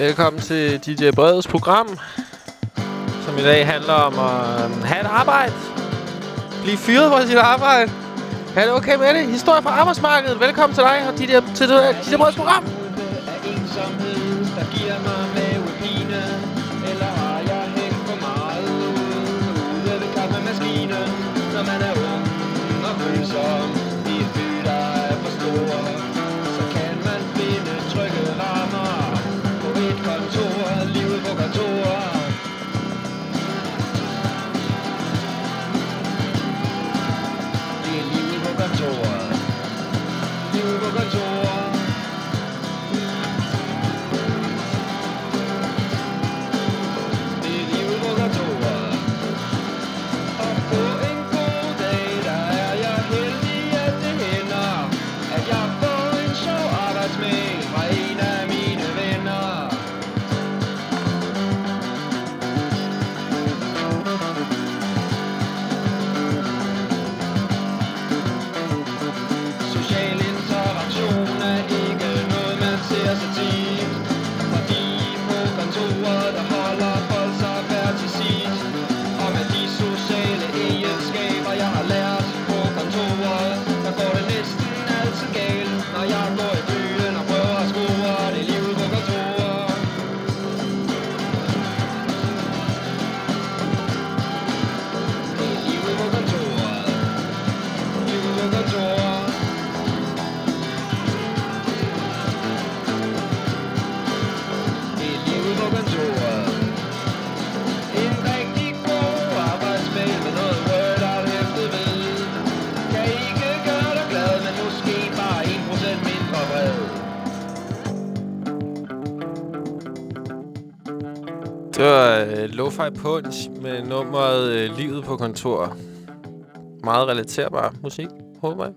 Velkommen til DJ Breds program, som i dag handler om at um, have et arbejde. Blive fyret fra sit arbejde. Er det okay med det? Historie fra arbejdsmarkedet. Velkommen til dig og DJ, til DJ Breds program. Er ensomhed, øh, der giver mig Lo-Fi Punch med nummeret uh, Livet på kontor. Meget relaterbar musik, håber jeg.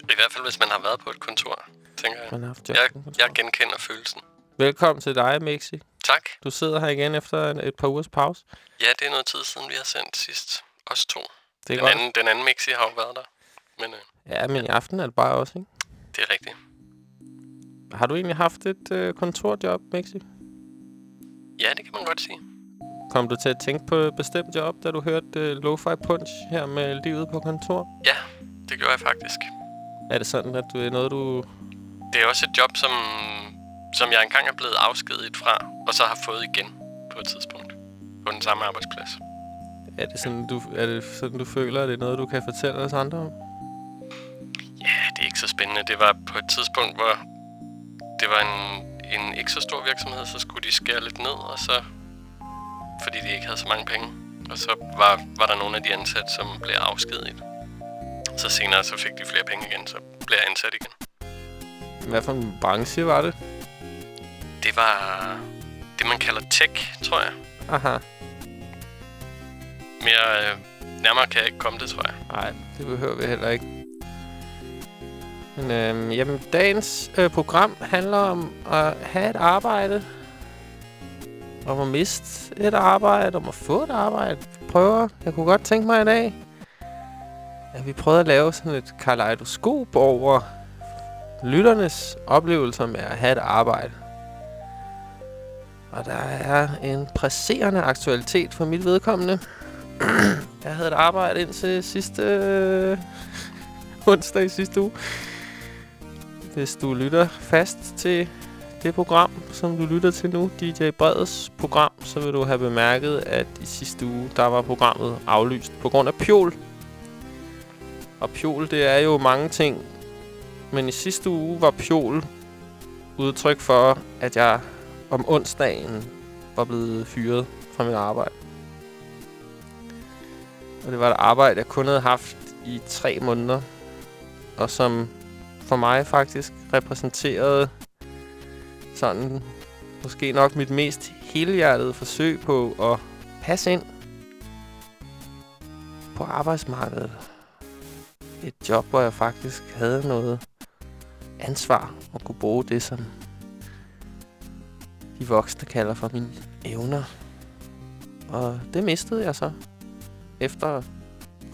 I hvert fald, hvis man har været på et kontor, tænker jeg. Man har haft Jeg, jeg genkender følelsen. Velkommen til dig, Mixi. Tak. Du sidder her igen efter en, et par ugers pause. Ja, det er noget tid siden, vi har sendt sidst. Os to. Det er Den godt. anden, den anden Mixi har jo været der. Men øh, Ja, men i aften er det bare også, ikke? det er rigtigt. Har du egentlig haft et øh, kontorjob, Mixi? Ja, det kan man godt sige. Kom du til at tænke på et bestemt job, da du hørte øh, Lo-Fi Punch her med livet på kontor? Ja, det gjorde jeg faktisk. Er det sådan, at du er noget, du... Det er også et job, som, som jeg engang er blevet afskediget fra, og så har fået igen på et tidspunkt. På den samme arbejdsplads. Er det sådan, du, er det sådan, du føler, at det er noget, du kan fortælle os andre om? Ja, det er ikke så spændende. Det var på et tidspunkt, hvor det var en, en ikke så stor virksomhed, så skulle de skære lidt ned, og så fordi de ikke havde så mange penge. Og så var, var der nogle af de ansatte, som blev afskediget. Så senere så fik de flere penge igen, så blev jeg ansat igen. Hvad for en branche var det? Det var det, man kalder tech, tror jeg. Aha. Mere øh, nærmere kan jeg ikke komme det, tror jeg. Nej, det behøver vi heller ikke. Men øhm, jamen, dagens øh, program handler om at have et arbejde. Om at miste et arbejde. Om at få et arbejde. Prøver. Jeg kunne godt tænke mig i dag, at vi prøvede at lave sådan et kaleidoskop over lytternes oplevelser med at have et arbejde. Og der er en presserende aktualitet for mit vedkommende. Jeg havde et arbejde indtil sidste øh, onsdag i sidste uge. Hvis du lytter fast til det program, som du lytter til nu, DJ Breds program, så vil du have bemærket, at i sidste uge, der var programmet aflyst på grund af pjol. Og pjol, det er jo mange ting. Men i sidste uge var pjol udtryk for, at jeg om onsdagen var blevet fyret fra mit arbejde. Og det var et arbejde, jeg kun havde haft i tre måneder. Og som for mig faktisk repræsenterede sådan måske nok mit mest helhjertede forsøg på at passe ind på arbejdsmarkedet. Et job, hvor jeg faktisk havde noget ansvar og kunne bruge det, som de voksne kalder for mine evner. Og det mistede jeg så efter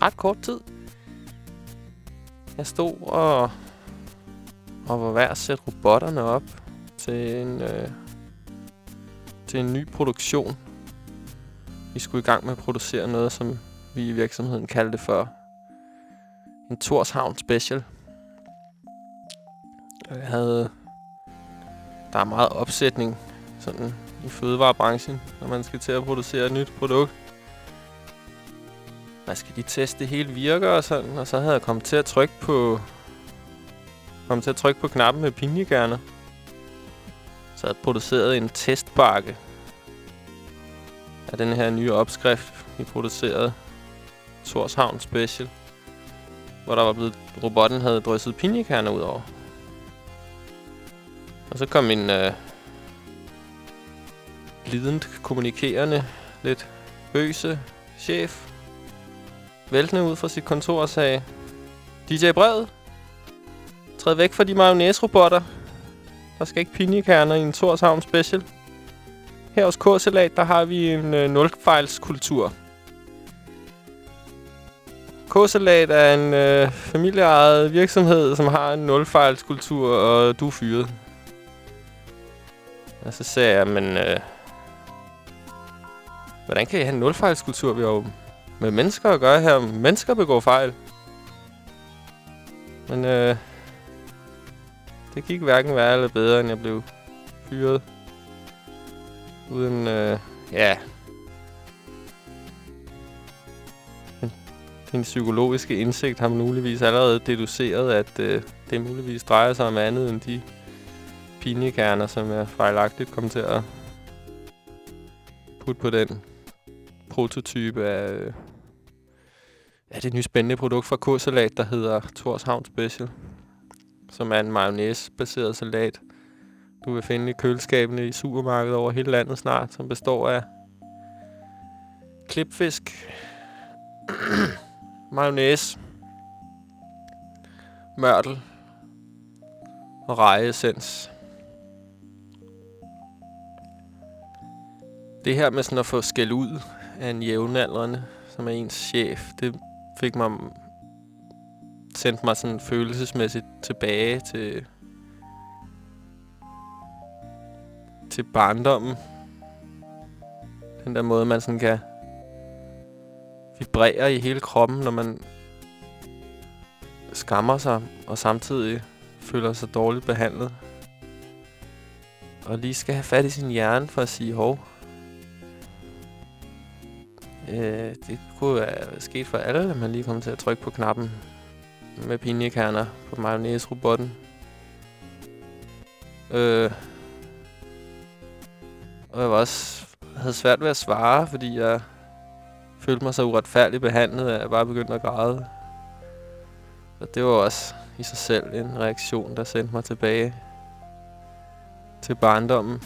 ret kort tid. Jeg stod og, og var ved at sætte robotterne op til en, øh, til en ny produktion. Vi skulle i gang med at producere noget, som vi i virksomheden kaldte for en Torshavn Special. Jeg havde... Der er meget opsætning sådan i fødevarebranchen, når man skal til at producere et nyt produkt. Man skal lige teste, det hele virker og sådan, og så havde jeg kommet til at trykke på... Kommet til at trykke på knappen med pinjekerner. Så har produceret en testbakke af den her nye opskrift, vi producerede. Torshavn Special. Hvor der var blevet... Robotten havde drysset pinjekerner ud over. Og så kom min... Øh, lident kommunikerende, lidt bøse chef væltende ud fra sit kontor og sagde, DJ Brevet, træd væk fra de mayonnaise-robotter. Der skal ikke pinjekerner i en Torshavn special. Her hos K-Salat, der har vi en øh, nulfejlskultur. K-Salat er en øh, familieejet virksomhed, som har en nulfejlskultur, og du er fyret. Og så sagde jeg, men... Øh, hvordan kan I have en nulfejlskultur? Vi har jo med mennesker at gøre her. Mennesker begår fejl. Men øh, det gik hverken værre eller bedre, end jeg blev fyret. Uden, øh, ja... Din psykologiske indsigt har muligvis allerede deduceret, at øh, det muligvis drejer sig om andet end de pinjekerner, som jeg fejlagtigt kom til at putte på den prototype af øh, ja, det nye spændende produkt fra K-Salat, der hedder Torshavn Special. Som er en mayonnaise-baseret salat, du vil finde i køleskabene i supermarkedet over hele landet snart, som består af klipfisk, mayonnaise, mørtel og rejeessens. Det her med sådan at få skæld ud af en jævnaldrende, som er ens chef, det fik mig sendte mig sådan følelsesmæssigt tilbage til til barndommen. Den der måde, man sådan kan vibrere i hele kroppen, når man skammer sig, og samtidig føler sig dårligt behandlet. Og lige skal have fat i sin hjerne for at sige, hov, øh, det kunne være sket for alle, at man lige kom til at trykke på knappen med pinjekerner på mayonnaise-robotten. Øh, og jeg var også havde svært ved at svare, fordi jeg følte mig så uretfærdigt behandlet, at jeg bare begyndte at græde. Og det var også i sig selv en reaktion, der sendte mig tilbage til barndommen.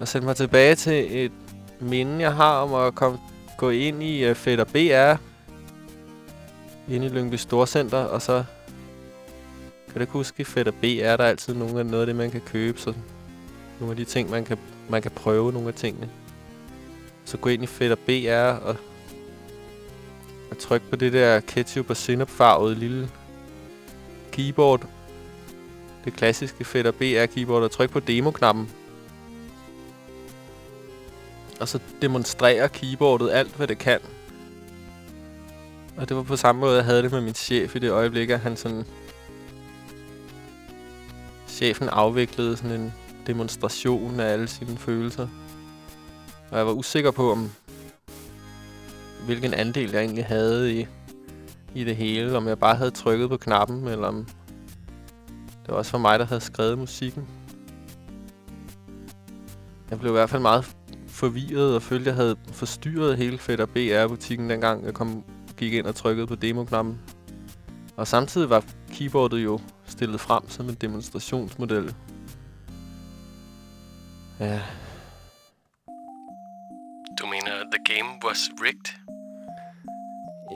Og sendte mig tilbage til et minde, jeg har om at komme, gå ind i øh, Fætter BR. Inde i Lyngby Storcenter, og så... Kan du huske, i B er der er altid nogle af noget af det, man kan købe. Så nogle af de ting, man kan, man kan prøve nogle af tingene. Så gå ind i Fætter BR og, og tryk på det der ketchup og sinapfarvede lille keyboard. Det klassiske Fætter BR keyboard og tryk på demo-knappen. Og så demonstrerer keyboardet alt, hvad det kan. Og det var på samme måde, jeg havde det med min chef i det øjeblik, at han sådan... Chefen afviklede sådan en demonstration af alle sine følelser. Og jeg var usikker på, om hvilken andel jeg egentlig havde i, i det hele. Om jeg bare havde trykket på knappen, eller om det var også for mig, der havde skrevet musikken. Jeg blev i hvert fald meget forvirret og følte, at jeg havde forstyrret hele Fætter BR-butikken, dengang jeg kom, gik ind og trykkede på demo-knappen. Og samtidig var keyboardet jo stillet frem som en demonstrationsmodel. Ja. Du mener, the game was rigged?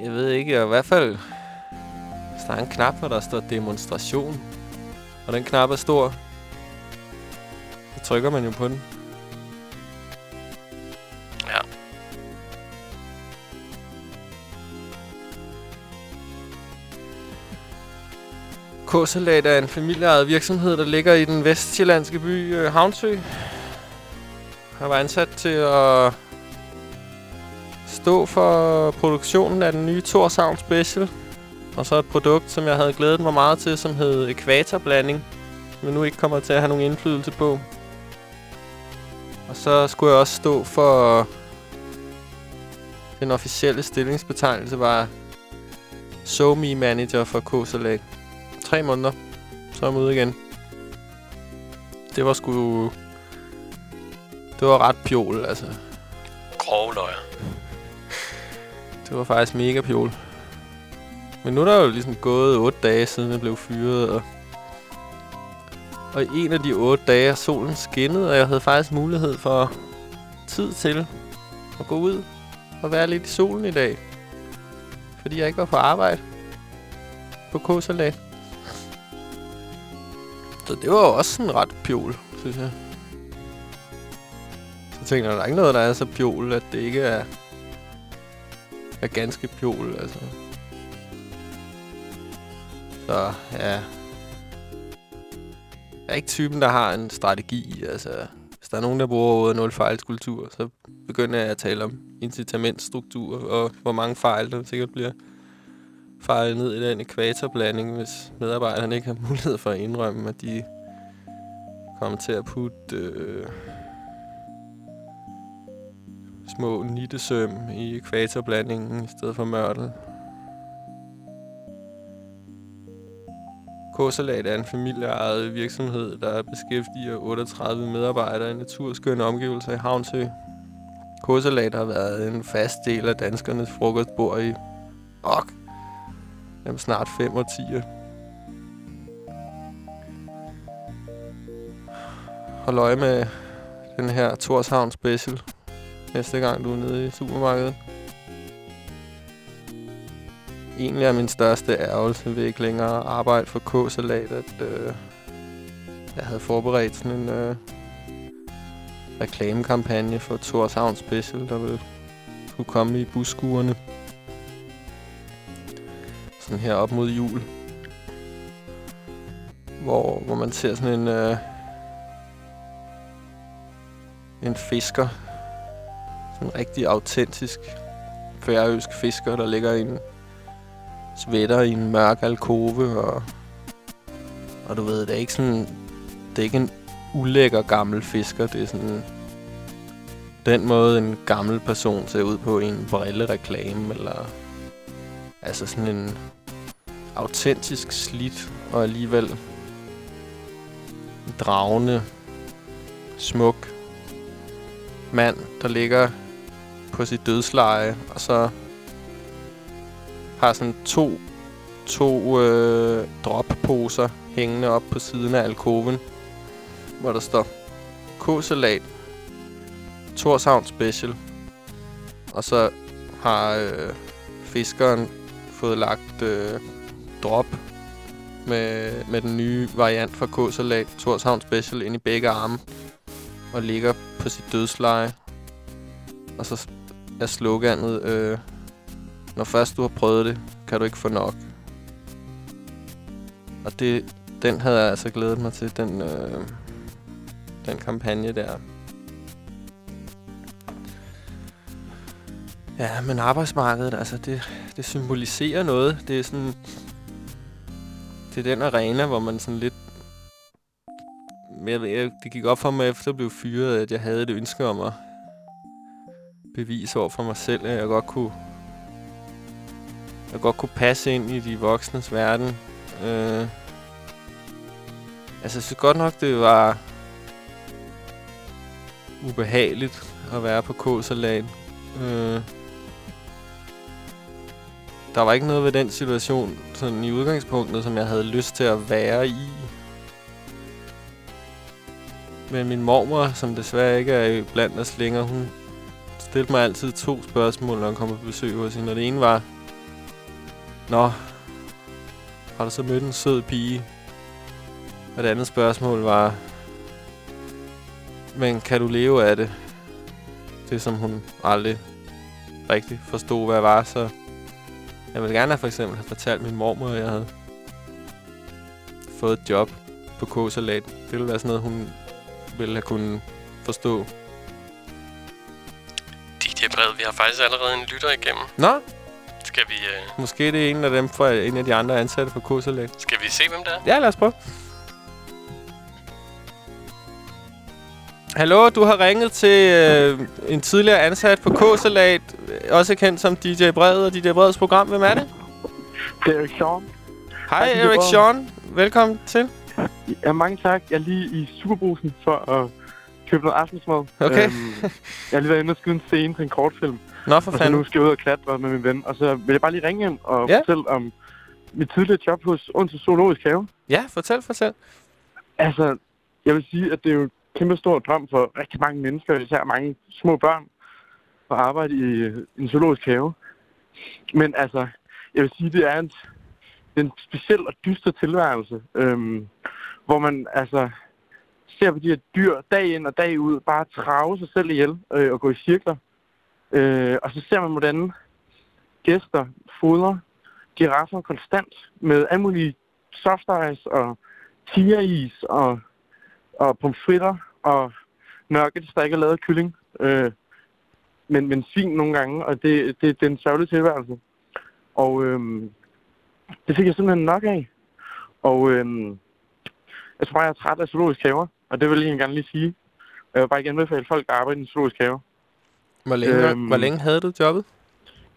Jeg ved ikke, i hvert fald... Hvis der er en knap, hvor der står demonstration, og den knap er stor, så trykker man jo på den. Ja. K-Salat er en familieejet virksomhed, der ligger i den vestjyllandske by øh, Havnsø. Han var ansat til at stå for produktionen af den nye Torshavn Special. Og så et produkt, som jeg havde glædet mig meget til, som hed Ekvatorblanding. Men nu ikke kommer til at have nogen indflydelse på. Og så skulle jeg også stå for... Den officielle stillingsbetegnelse var SoMe Manager for K-Salat. Tre måneder, så er jeg ude igen. Det var sgu... Det var ret pjol, altså. Grove løjer. Det var faktisk mega pjol. Men nu er der jo ligesom gået 8 dage siden jeg blev fyret, og... Og i en af de 8 dage solen skinnede, og jeg havde faktisk mulighed for tid til at gå ud og være lidt i solen i dag. Fordi jeg ikke var på arbejde på K-salat. Så det var jo også sådan ret pjol, synes jeg. Så tænkte jeg, der er ikke noget, der er så pjol, at det ikke er, er ganske pjol, altså. Så ja. Jeg er ikke typen, der har en strategi, altså. Hvis der er nogen, der bruger ordet nul fejlskultur, så begynder jeg at tale om incitamentstruktur, og hvor mange fejl der sikkert bliver fejlet ned i den ekvatorblanding, hvis medarbejderne ikke har mulighed for at indrømme, at de kommer til at putte øh, små nittesøm i ekvatorblandingen i stedet for mørtel. K-Salat er en familieejet virksomhed, der beskæftiger 38 medarbejdere i naturskønne omgivelser i Havnsø. K-Salat har været en fast del af danskernes frokostbord i ok, jamen snart 5 årtier. Hold øje med den her Torshavn Special næste gang du er nede i supermarkedet. Egentlig er min største ærgelse ved ikke længere arbejde for K-Salat, at øh, jeg havde forberedt sådan en øh, reklamekampagne for Torshavn Special, der ville kunne komme i busskuerne. Sådan her op mod jul. Hvor, hvor man ser sådan en... Øh, en fisker. Sådan en rigtig autentisk færøsk fisker, der ligger i en sweater i en mørk alkove, og, og du ved, det er ikke sådan, det er ikke en ulækker gammel fisker, det er sådan den måde, en gammel person ser ud på i en brillereklame, eller altså sådan en autentisk slidt, og alligevel dragende, smuk mand, der ligger på sit dødsleje, og så har sådan to, to øh, dropposer hængende op på siden af alkoven, hvor der står K-salat, Torshavn Special, og så har øh, fiskeren fået lagt øh, drop med, med den nye variant fra K-salat, Torshavn Special, ind i begge arme, og ligger på sit dødsleje. Og så er sloganet, øh, når først du har prøvet det, kan du ikke få nok. Og det, den havde jeg altså glædet mig til, den, øh, den kampagne der. Ja, men arbejdsmarkedet, altså det, det symboliserer noget. Det er sådan... Det er den arena, hvor man sådan lidt... Jeg, jeg, det gik op for mig, efter jeg blev fyret, at jeg havde et ønske om at bevise over for mig selv, at jeg godt kunne jeg godt kunne passe ind i de voksnes verden. Øh, altså, jeg synes godt nok, det var ubehageligt at være på K-salat. Øh, der var ikke noget ved den situation, sådan i udgangspunktet, som jeg havde lyst til at være i. Men min mormor, som desværre ikke er blandt os længere, hun stillede mig altid to spørgsmål, når hun kom på besøg hos hende. Og det ene var, Nå, har du så mødt en sød pige? Og det andet spørgsmål var, men kan du leve af det? Det som hun aldrig rigtig forstod, hvad var, så jeg ville gerne have for eksempel have fortalt min mormor, at jeg havde fået et job på K-salat. Det ville være sådan noget, hun ville have kunnet forstå. DJ Brede, vi har faktisk allerede en lytter igennem. Nå? Skal vi... Øh... Måske det er en af dem fra en af de andre ansatte på K-salat. Skal vi se, hvem det er? Ja, lad os prøve. Hallo, du har ringet til øh, en tidligere ansat på K-Salat, også kendt som DJ Brevet og DJ Breds program. Hvem er det? Det er Erik Sean. Hej, Hej, Erik Bred. Sean. Velkommen til. Ja, mange tak. Jeg er lige i Superbrusen for at købe noget aftensmad. Okay. Øhm, jeg har lige været inde og skyde en scene til en kortfilm. Nå, for Og så nu fanden. skal jeg ud og klatre med min ven. Og så vil jeg bare lige ringe hjem og Ja. fortælle om mit tidligere job hos Odense Zoologisk Have. Ja, fortæl, fortæl. Altså, jeg vil sige, at det er jo kæmpe stor drøm for rigtig mange mennesker, især mange små børn, at arbejde i en zoologisk have. Men altså, jeg vil sige, det er en, en speciel og dyster tilværelse, øhm, hvor man altså ser på de her dyr dag ind og dag ud bare trave sig selv ihjel øh, og gå i cirkler. Øh, og så ser man, hvordan gæster fodrer giraffer konstant med alle mulige soft ice og tigeris og, og pomfritter og nuggets, der ikke er lavet af kylling. Øh, men, men svin nogle gange, og det, det, det er en sørgelig tilværelse. Og øhm, det fik jeg simpelthen nok af. Og øhm, jeg tror bare, jeg er træt af zoologisk haver, og det vil jeg gerne lige sige. Jeg vil bare gerne anbefale folk at arbejde i en zoologisk have. Hvor længe, Øhm. hvor længe havde du jobbet?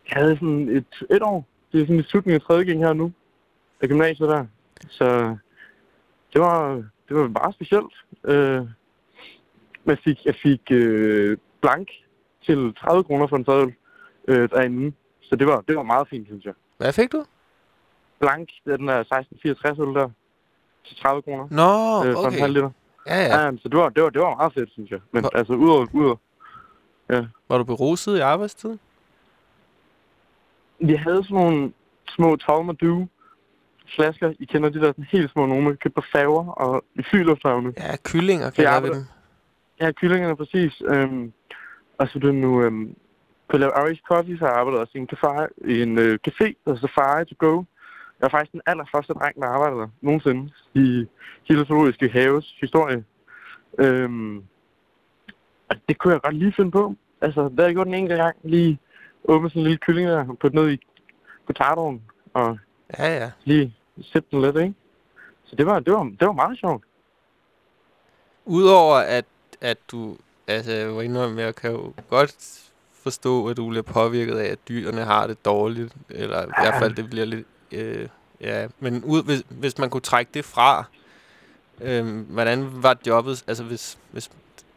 Jeg havde sådan et, et år. Det er sådan i slutningen af tredje gang her nu. Af gymnasiet der. Så det var, det var meget specielt. Øh, jeg fik, jeg fik øh, blank til 30 kroner for en sadel øh, derinde. Så det var, det var meget fint, synes jeg. Hvad fik du? Blank, er den der 1664 øl der. Til 30 kroner. Nå, øh, for en halv okay. liter. Ja, ja. Ja. så det var, det, var, det var meget fedt, synes jeg. Men Hvor- altså, udover, udover Var du beruset i arbejdstiden? Vi havde sådan nogle små Talmadoo flasker. I kender de der sådan helt små nogle, man kan på færger og i flylufthavne. Ja, kyllinger jeg vi arbejder- dem. Ja, kyllingerne præcis. Øhm, og så det nu øhm, på lave Irish Coffee, så har jeg arbejdet også i en café, i en øh, café, der Safari to Go. Jeg var faktisk den allerførste dreng, der arbejdede der nogensinde i hele zoologiske haves historie. Øhm, og det kunne jeg godt lige finde på. Altså, det har jeg gjort en enkelt gang. Lige åbne sådan en lille kylling der, og putte ned i potadoen, og Ja, ja. lige sætte den lidt, ikke? Så det var, det var, det var meget sjovt. Udover at, at du, altså jeg var indrømme, jeg kan jo godt forstå, at du bliver påvirket af, at dyrene har det dårligt, eller i hvert fald, det bliver lidt, øh, ja, men ud, hvis, hvis man kunne trække det fra, øh, hvordan var jobbet, altså hvis, hvis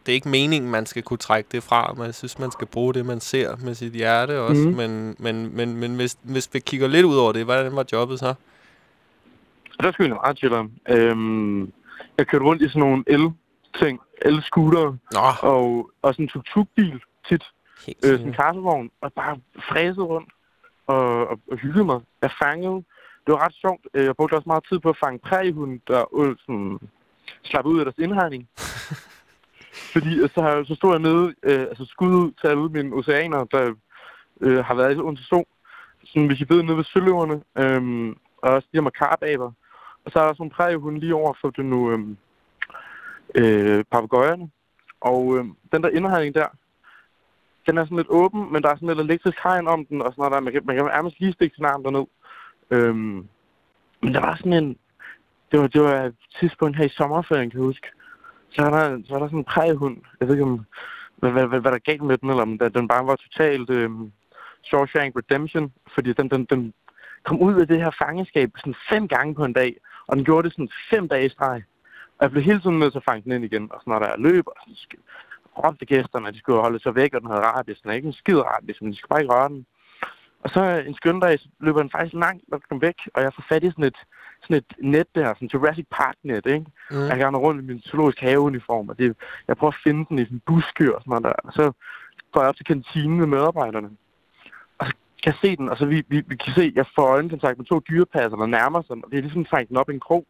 det er ikke meningen, man skal kunne trække det fra, men jeg synes, man skal bruge det, man ser med sit hjerte også, Mhm. men, men, men, men hvis, hvis vi kigger lidt ud over det, hvordan var jobbet så? Der skulle jeg meget chillere. Øhm, jeg kørte rundt i sådan nogle el-ting, el-scootere, Nå, og, og sådan en tuk-tuk-bil tit, helt øh, sådan en kassevogn, og bare fræsede rundt og, og, og hyggede mig. Jeg fangede, det var ret sjovt, øh, jeg brugte også meget tid på at fange prægehunde, der øh, sådan, slappede ud af deres indhegning. Fordi øh, så, har, så stod jeg nede, øh, altså skud ud til alle mine oceaner, der øh, har været i Odense Zoo. Sådan, hvis I ved nede ved Søløverne, øh, og også de her makarbaber. Og så er der sådan en prægehunde lige over for det nu øh, øh, papegøjerne. Og øh, den der indhegning der, den er sådan lidt åben, men der er sådan lidt elektrisk hegn om den, og sådan noget der. Man kan, man kan nærmest lige stikke sin arm derned. Øhm, men der var sådan en... Det var, det var et tidspunkt her i sommerferien, kan jeg huske. Så var der, så var der sådan en prægehund. Jeg ved ikke, om, hvad, hvad, hvad, hvad der galt med den, eller om den, den bare var totalt øh, Shawshank Redemption. Fordi den, den, den kom ud af det her fangeskab sådan fem gange på en dag. Og den gjorde det sådan fem dage i streg. Og jeg blev hele tiden nødt til at fange den ind igen. Og så når der løb, og sådan, råbte gæsterne, at de skulle holde sig væk, og den havde rabies. Den er ikke en skid rabies, men de skulle bare ikke røre den. Og så en skøn dag, løber den faktisk langt, kom væk, og jeg får fat i sådan et, sådan et net der, sådan Jurassic Park-net, ikke? Mm. Jeg render rundt i min zoologisk haveuniform, og det, jeg prøver at finde den i sådan en buskør og sådan noget der. Og så går jeg op til kantinen med medarbejderne. Og så kan jeg se den, og så vi, vi, vi kan se, jeg får øjenkontakt med to dyrepasser, der nærmer sig, og det er ligesom fanget den op i en krog.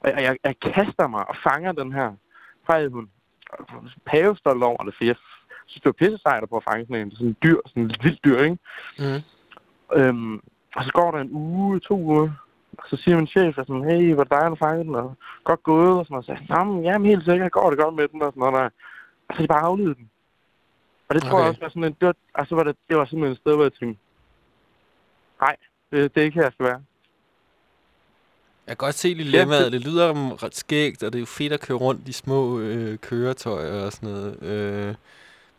Og jeg, jeg, jeg kaster mig og fanger den her fejlhund. Pavestolt over det, for jeg synes, det var pisse sejt at prøve at fange sådan en, sådan en dyr, sådan et vildt dyr, ikke? Mm. Øhm, og så går der en uge, to uger, og så siger min chef, at sådan, hey, var det dig, der fangede den? Og godt gået, og sådan noget. Så men jamen, helt sikkert, går det godt med den, og sådan noget der. Og så de bare aflevet den. Og det tror jeg også var sådan en, det var, altså var det, det var simpelthen et sted, hvor jeg tænkte, nej, det, det er ikke her, jeg skal være. Jeg kan godt se dilemmaet. Det lyder um, ret skægt, og det er jo fedt at køre rundt i små øh, køretøjer og sådan noget. Øh,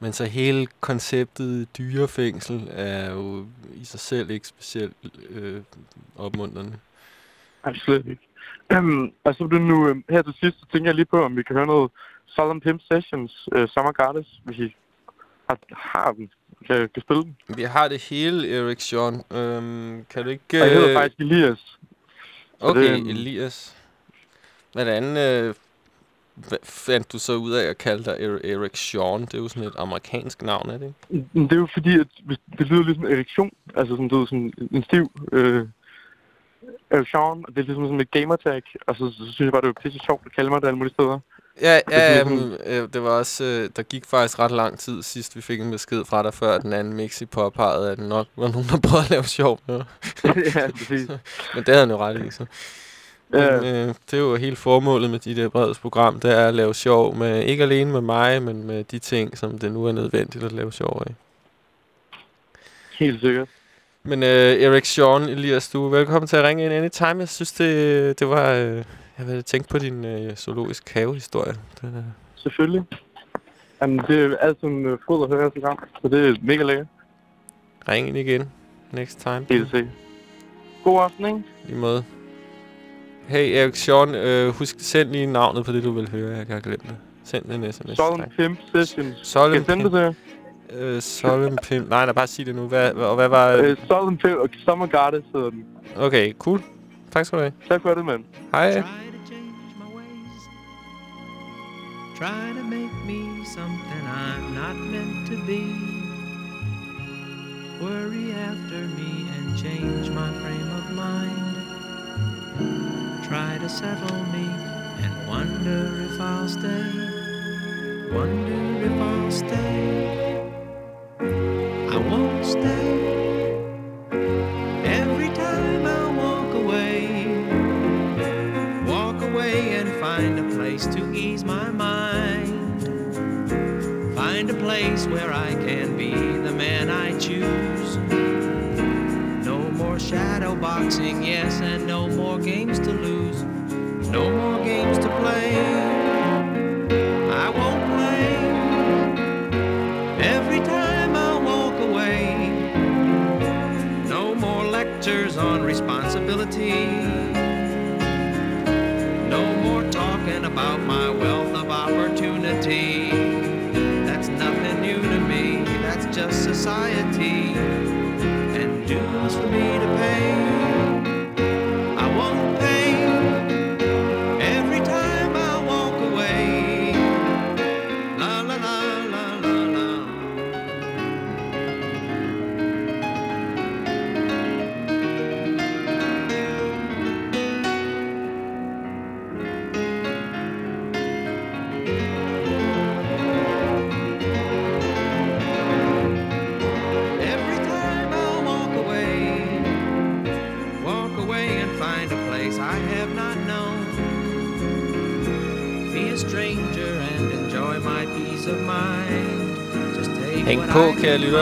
men så hele konceptet dyrefængsel er jo i sig selv ikke specielt øh, opmuntrende. Absolut ikke. Øhm, og så nu, øhm, her til sidst, så tænker jeg lige på, om vi kan høre noget Solemn Pimp Sessions, øh, Summer Goddess, hvis I har, har den, kan, kan spille den. Vi har det hele, Erik Sean. Øhm, kan du ikke... Og jeg hedder øh, faktisk Elias. Okay, det, øhm, Elias. Hvordan øh, hvad fandt du så ud af at kalde dig Er- Erik Sean? Det er jo sådan et amerikansk navn, er det ikke? Det er jo fordi, at det lyder lidt som erektion. Altså sådan, du ved, sådan en stiv øh, erektion. Og det er ligesom sådan et gamertag. Og så, så, synes jeg bare, det var pisse sjovt at kalde mig det alle mulige steder. Ja, ja sådan jamen, øh, det var også... Øh, der gik faktisk ret lang tid sidst, vi fik en besked fra dig, før den anden Mixi påpegede, at den nok var nogen, der prøvede at lave sjov med ja, præcis. Men det havde han jo ret i, så. Men, Ja. øh, det er jo helt formålet med de der breds program, det er at lave sjov med, ikke alene med mig, men med de ting, som det nu er nødvendigt at lave sjov af. Helt sikkert. Men øh, Erik Sean, Elias, du er velkommen til at ringe ind anytime. Jeg synes, det, det var... Øh, jeg vil tænke på din øh, zoologisk havehistorie. Den er Selvfølgelig. Jamen, det er altid en øh, fod at høre til gang. Så det er mega lækkert. Ring ind igen. Next time. Helt sikkert. God aften, ikke? I måde. Hey Erik Sean, øh, husk send lige navnet på det, du vil høre. Jeg kan have glemt det. Send en sms. Solemn Pimp Sessions. Solemn jeg sende det? Øh, Solemn Pimp. Nej, nej, bare sig det nu. Hvad, og hvad var... Øh, Solemn Pimp og Summer Goddess hedder den. Okay, cool. Tak skal du have. Tak for det, mand. Hej. Try to change my ways. Try to make me something I'm not meant to be. Worry after me and change my frame of mind. Try to settle me and wonder if I'll stay. Wonder if I'll stay. I won't stay. Every time I walk away. Walk away and find a place to ease my mind. Find a place where I can shadow boxing, yes, and no more games to lose. No more games to play. I won't play. Every time I walk away. No more lectures on responsibility. No more talking about my wealth of opportunity. That's nothing new to me, that's just society.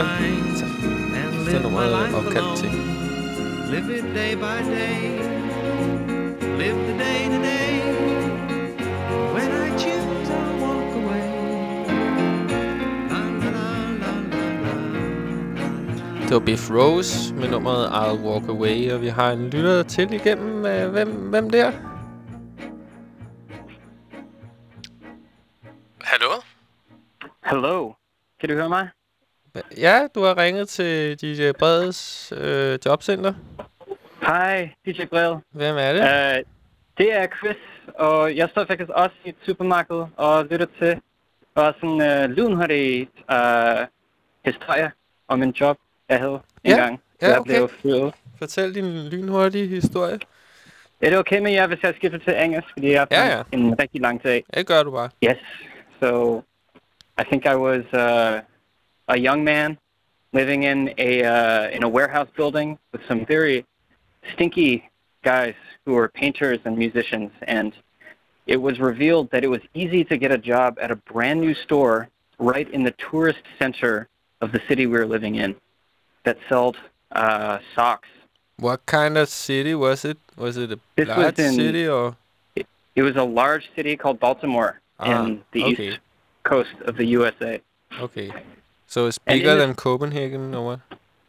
And Efter nummeret opkaldt til. Live it day by day. Live the day to day. When I choose, I'll walk away. La la la. Det var Biff Rose med nummeret I'll Walk Away, og vi har en lytter til igennem. Øh, hvem, hvem der? Hallo? Hello. Kan du høre mig? Ja, du har ringet til DJ Breds øh, jobcenter. Hej, DJ Brede. Hvem er det? Uh, det er Chris, og jeg står faktisk også i et supermarked og lytter til og sådan uh, lynhurtig uh, historie om en job, jeg havde en Ja, gang. ja, jeg okay. blev fyret. Fortæl din lynhurtige historie. Er det okay med jer, hvis jeg skifter til engelsk? Fordi jeg har Ja, haft en rigtig lang dag. Det gør du bare. Yes. So, I think I was uh, a young man living in a uh, in a warehouse building with some very stinky guys who were painters and musicians, and it was revealed that it was easy to get a job at a brand new store right in the tourist center of the city we were living in that sold uh, socks. What kind of city was it? Was it a This large in- city or? It was a large city called Baltimore Ah, in the okay. east coast of the USA. Okay. So it's bigger the- than Copenhagen or what?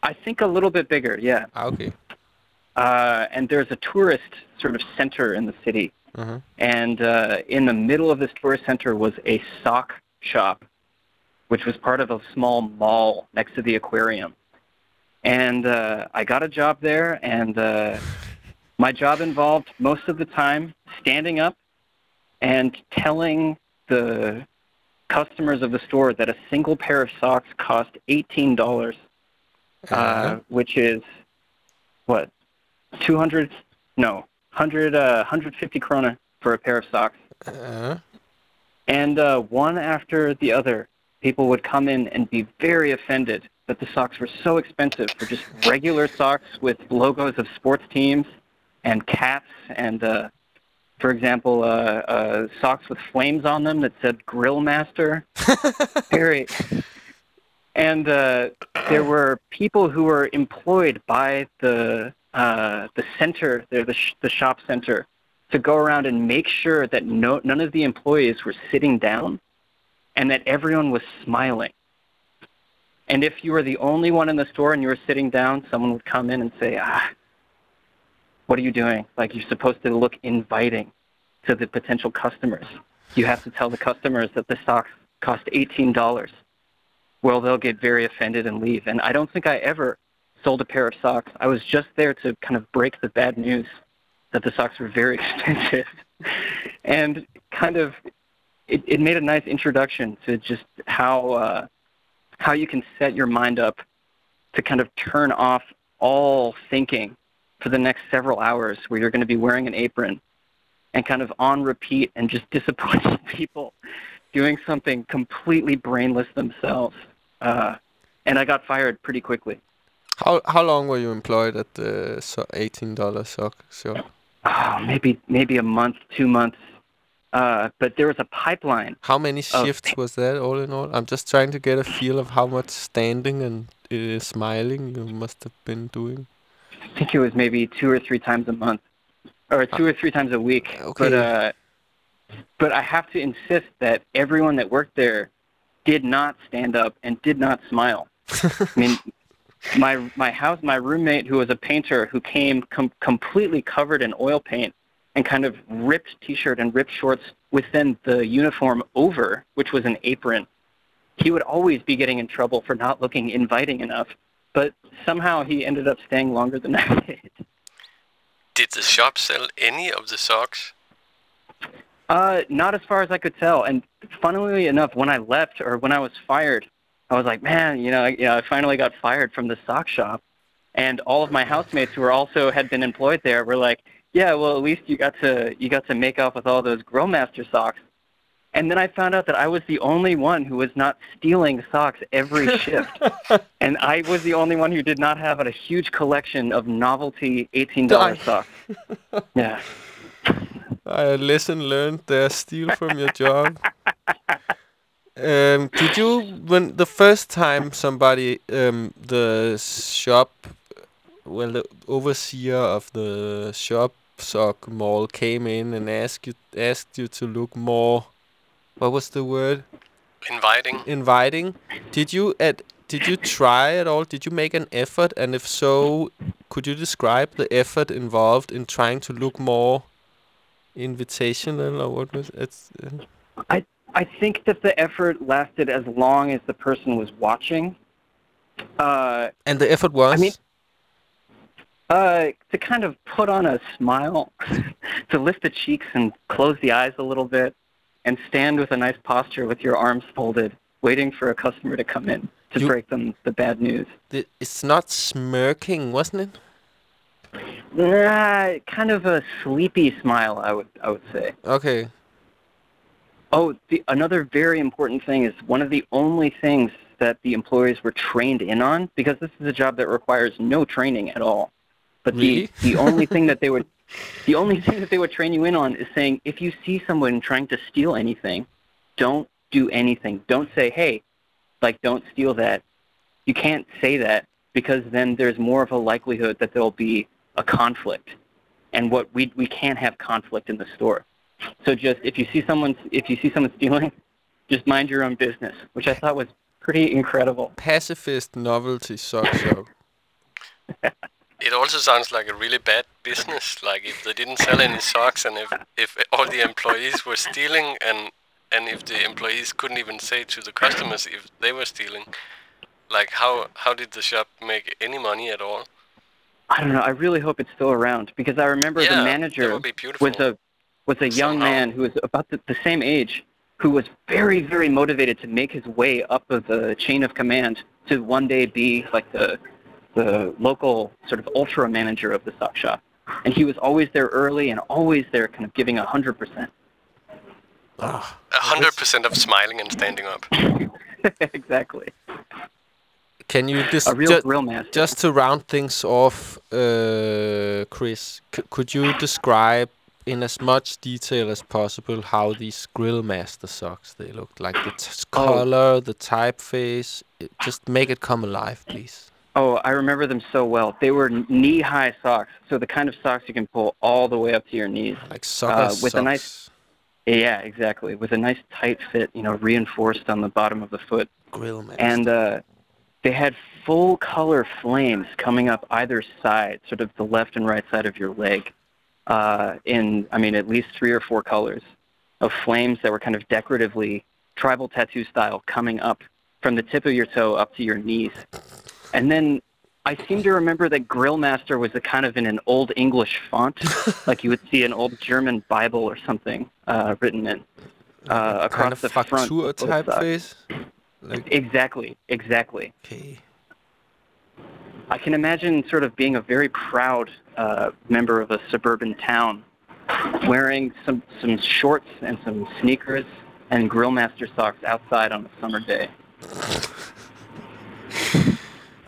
I think a little bit bigger, yeah. Ah, okay. Uh, and there's a tourist sort of center in the city. Uh-huh. And uh, in the middle of this tourist center was a sock shop, which was part of a small mall next to the aquarium. And uh, I got a job there, and uh, my job involved most of the time standing up and telling the customers of the store that a single pair of socks cost $18, uh, Uh-huh. which is, what, 200, no, 100, uh, 150 krona for a pair of socks. Uh-huh. And uh, one after the other, people would come in and be very offended that the socks were so expensive for just regular socks with logos of sports teams and cats and, uh, for example, uh, uh, socks with flames on them that said Grill Master. very. And uh, there were people who were employed by the uh, the center, the the, sh- the shop center, to go around and make sure that no none of the employees were sitting down, and that everyone was smiling. And if you were the only one in the store and you were sitting down, someone would come in and say, "Ah, what are you doing? Like you're supposed to look inviting to the potential customers. You have to tell the customers that the socks cost eighteen dollars." Well, they'll get very offended and leave. And I don't think I ever sold a pair of socks. I was just there to kind of break the bad news that the socks were very expensive. and kind of it, it made a nice introduction to just how uh, how you can set your mind up to kind of turn off all thinking for the next several hours where you're going to be wearing an apron and kind of on repeat and just disappointing people doing something completely brainless themselves. Uh, and I got fired pretty quickly. How how long were you employed at the so eighteen dollar sock shop? Oh, maybe maybe a month, two months. Uh, but there was a pipeline. How many shifts was that all in all? I'm just trying to get a feel of how much standing and uh, smiling you must have been doing. I think it was maybe two or three times a month, or two or three times a week. Okay. But uh, but I have to insist that everyone that worked there did not stand up and did not smile. I mean, my my house, my roommate who was a painter who came com- completely covered in oil paint and kind of ripped t-shirt and ripped shorts within the uniform over, which was an apron. He would always be getting in trouble for not looking inviting enough, but somehow he ended up staying longer than I did. Did the shop sell any of the socks? Uh, not as far as I could tell. And funnily enough, when I left or when I was fired, I was like, man, you know, I, you know, I finally got fired from the sock shop. And all of my housemates who were also had been employed there were like, yeah, well, at least you got to you got to make off with all those Growmaster socks. And then I found out that I was the only one who was not stealing socks every shift. and I was the only one who did not have a huge collection of novelty $18 Die. socks. Yeah. A lesson learned there. Steal from your job. Um, did you when the first time somebody um the shop well the overseer of the shop sock mall came in and asked you asked you to look more what was the word? Inviting? inviting. Did you at did you try at all? Did you make an effort? And if so could you describe the effort involved in trying to look more invitational or what was it uh, I I think that the effort lasted as long as the person was watching. Uh, and the effort was? I mean- uh, to kind of put on a smile, to lift the cheeks and close the eyes a little bit, and stand with a nice posture with your arms folded, waiting for a customer to come in to You- break them the bad news. it's not smirking wasn't it Nah, kind of a sleepy smile, I would I would say. okay Oh, the, another very important thing is one of the only things that the employees were trained in on, because this is a job that requires no training at all. But Really? the, the only thing that they would the only thing that they would train you in on is saying if you see someone trying to steal anything, don't do anything. Don't say, hey, like, don't steal that. You can't say that because then there's more of a likelihood that there'll be a conflict. And what we we can't have conflict in the store. So just if you see someone if you see someone stealing, just mind your own business, which I thought was pretty incredible. Pacifist novelty sock shop. It also sounds like a really bad business. Like if they didn't sell any socks, and if if all the employees were stealing, and and if the employees couldn't even say to the customers if they were stealing, like how how did the shop make any money at all? I don't know. I really hope it's still around because I remember Yeah, the manager be was a was a young Somehow. man who was about the, the same age who was very very motivated to make his way up of the chain of command to one day be like the the local sort of ultra manager of the sock shop. And he was always there early and always there kind of giving a hundred percent. Ah, A hundred percent of smiling and standing up. Exactly. can you just A real ju- grill master. just to round things off, uh, Chris? C- could you describe in as much detail as possible how these grill master socks they look like the t- Oh. color, the typeface? It, just make it come alive, please. Oh, I remember them so well. They were knee-high socks, so the kind of socks you can pull all the way up to your knees. Like soccer Uh, with a nice- Yeah, exactly. With a nice tight fit, you know, reinforced on the bottom of the foot. grill master. And uh, they had full color flames coming up either side, sort of the left and right side of your leg, uh, in, I mean, at least three or four colors of flames that were kind of decoratively, tribal tattoo style, coming up from the tip of your toe up to your knees. And then I seem to remember that Grillmaster was a kind of in an old English font, like you would see an old German Bible or something uh, written in uh, across kind of the front. fraktur of both typeface. Like Exactly, exactly. okay. I can imagine sort of being a very proud uh, member of a suburban town, wearing some some shorts and some sneakers and Grillmaster socks outside on a summer day.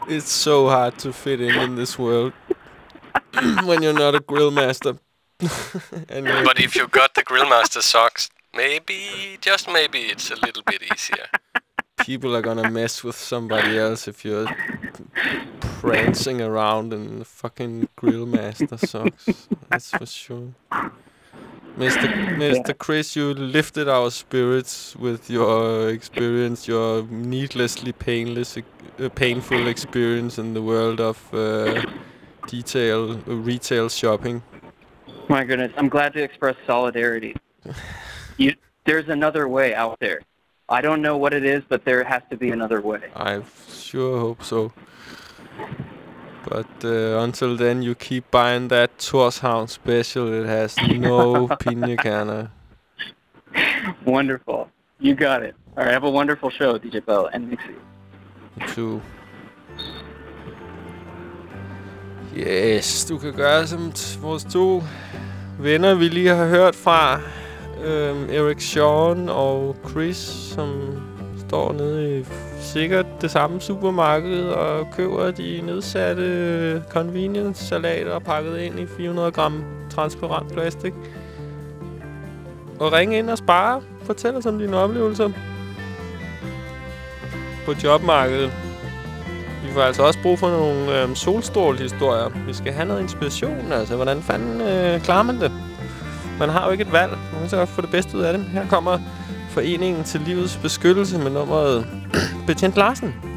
It's so hard to fit in in this world when you're not a grill master. you're But if you got the Grillmaster socks, maybe, just maybe, it's a little bit easier. people are gonna mess with somebody else if you're prancing around in the fucking grill master socks. That's for sure. Mr. Mr. Chris, you lifted our spirits with your experience, your needlessly painless, uh, painful experience in the world of uh, detail uh, retail shopping. My goodness, I'm glad to express solidarity. You, there's another way out there. I don't know what it is, but there has to be another way. I sure hope so. But uh, until then, you keep buying that Torshavn special. It has no pina cana. Wonderful. You got it. All right, have a wonderful show, DJ Bell and Mixie. To Yes, du kan gøre som vores to venner, vi lige har hørt fra. Øhm, Erik Sean og Chris, som står nede i sikkert det samme supermarked og køber de nedsatte convenience salater pakket ind i 400 gram transparent plastik. Og ring ind og spare. Fortæl os om dine oplevelser på jobmarkedet. Vi får altså også brug for nogle øh, solstrålehistorier. Vi skal have noget inspiration, altså. Hvordan fanden øh, klarer man det? Man har jo ikke et valg. Man kan så få det bedste ud af det. Her kommer Foreningen til Livets Beskyttelse med nummeret Betjent Larsen.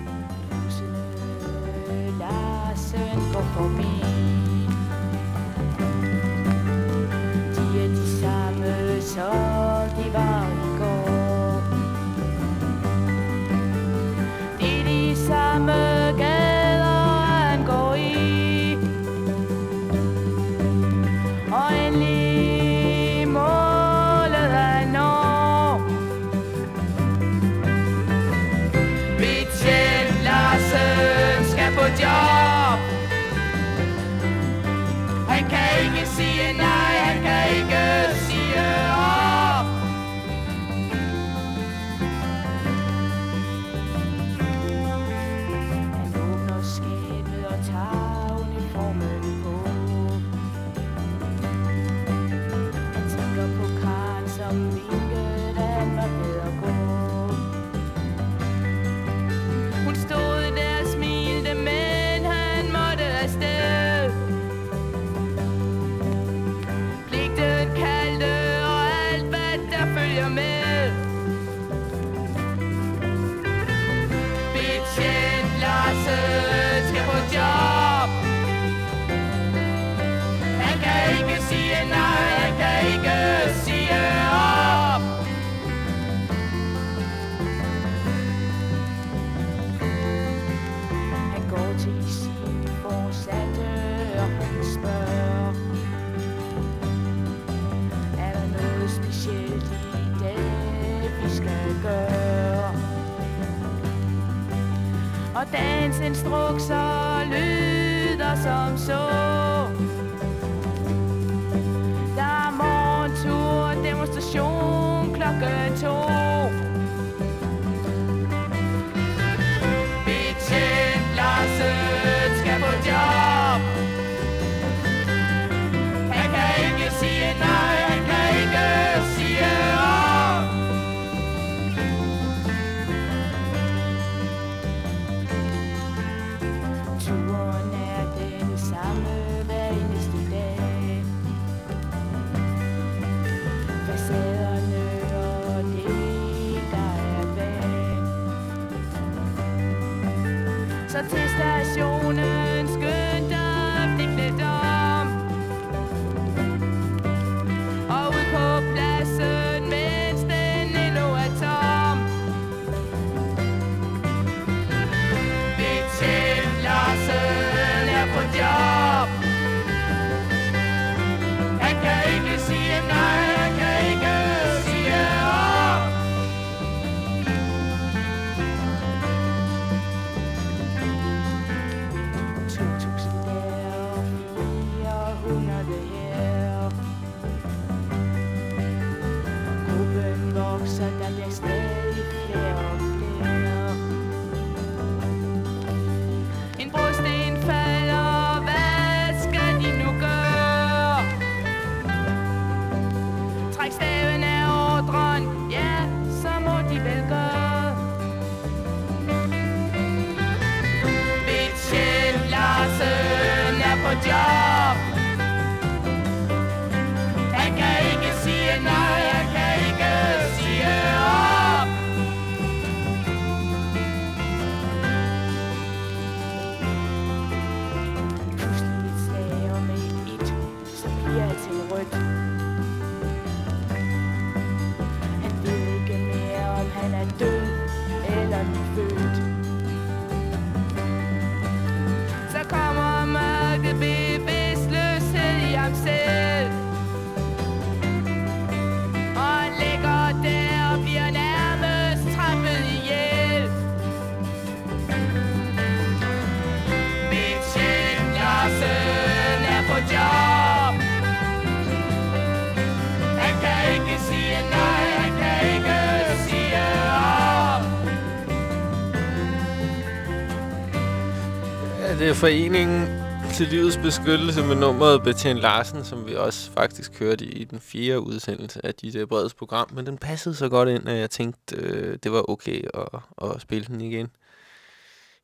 Foreningen til livets beskyttelse med nummeret Betjen Larsen, som vi også faktisk hørte i den fjerde udsendelse af DJ Breds program. Men den passede så godt ind, at jeg tænkte, øh, det var okay at, at spille den igen.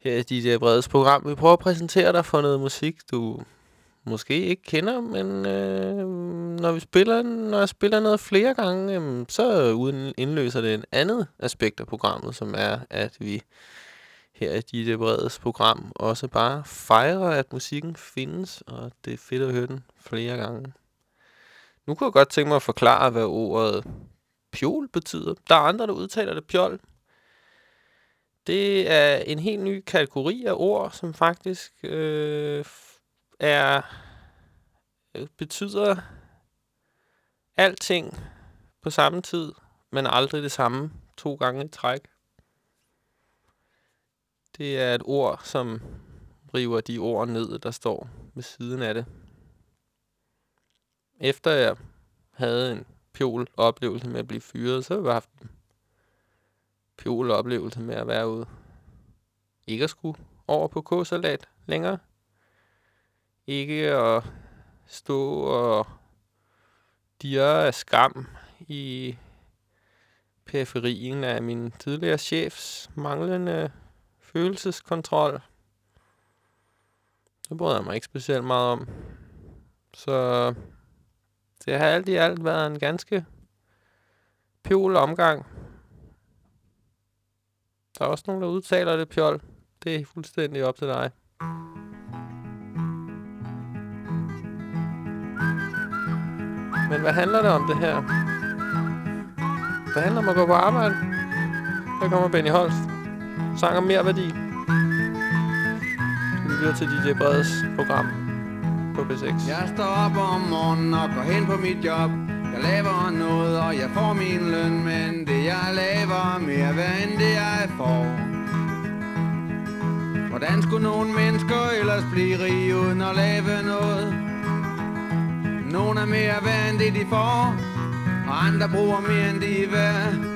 Her i DJ Breds program. Vi prøver at præsentere dig for noget musik, du måske ikke kender, men øh, når, vi spiller, når jeg spiller noget flere gange, øh, så uden indløser det en andet aspekt af programmet, som er, at vi her i Ditte Bredes program også bare fejrer, at musikken findes, og det er fedt at høre den flere gange. Nu kunne jeg godt tænke mig at forklare, hvad ordet pjol betyder. Der er andre, der udtaler det pjol. Det er en helt ny kategori af ord, som faktisk øh, er øh, betyder alting på samme tid, men aldrig det samme to gange i træk. Det er et ord, som river de ord ned, der står ved siden af det. Efter jeg havde en pjol oplevelse med at blive fyret, så har jeg haft en pjol oplevelse med at være ude. Ikke at skulle over på k-salat længere. Ikke at stå og dirre af skam i periferien af min tidligere chefs manglende følelseskontrol. Det bryder jeg mig ikke specielt meget om. Så det har alt i alt været en ganske pjol omgang. Der er også nogen, der udtaler det pjol. Det er fuldstændig op til dig. Men hvad handler det om det her? Det handler om at gå på arbejde. Her kommer Benny Holst. Sang om mere værdi. Vi lytter til DJ Breds program på B6. Jeg står op om morgenen og går hen på mit job Jeg laver noget, og jeg får min løn Men det jeg laver mere værd end det jeg får Hvordan skulle nogle mennesker ellers blive rige uden at lave noget? Nogle er mere værd end det de får Og andre bruger mere end de er værd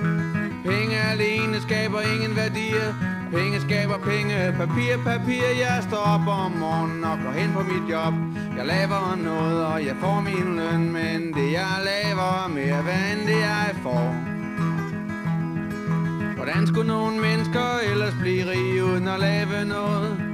Penge alene skaber ingen værdier. Penge skaber penge, papir, papir Jeg står op om morgenen og går hen på mit job. Jeg laver noget, og jeg får min løn Men det jeg laver er mere værd end det jeg får. Hvordan skulle nogle mennesker ellers blive rige uden at lave noget?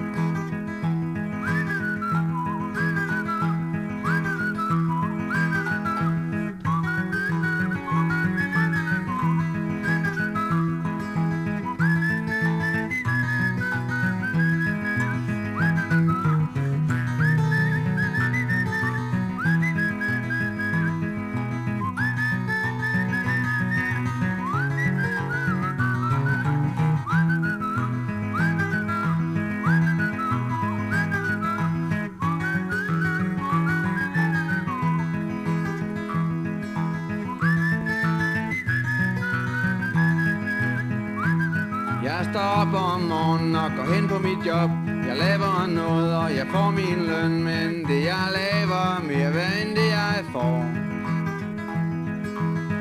Job. Jeg laver noget, og jeg får min løn Men det jeg laver er mere værd end det jeg får.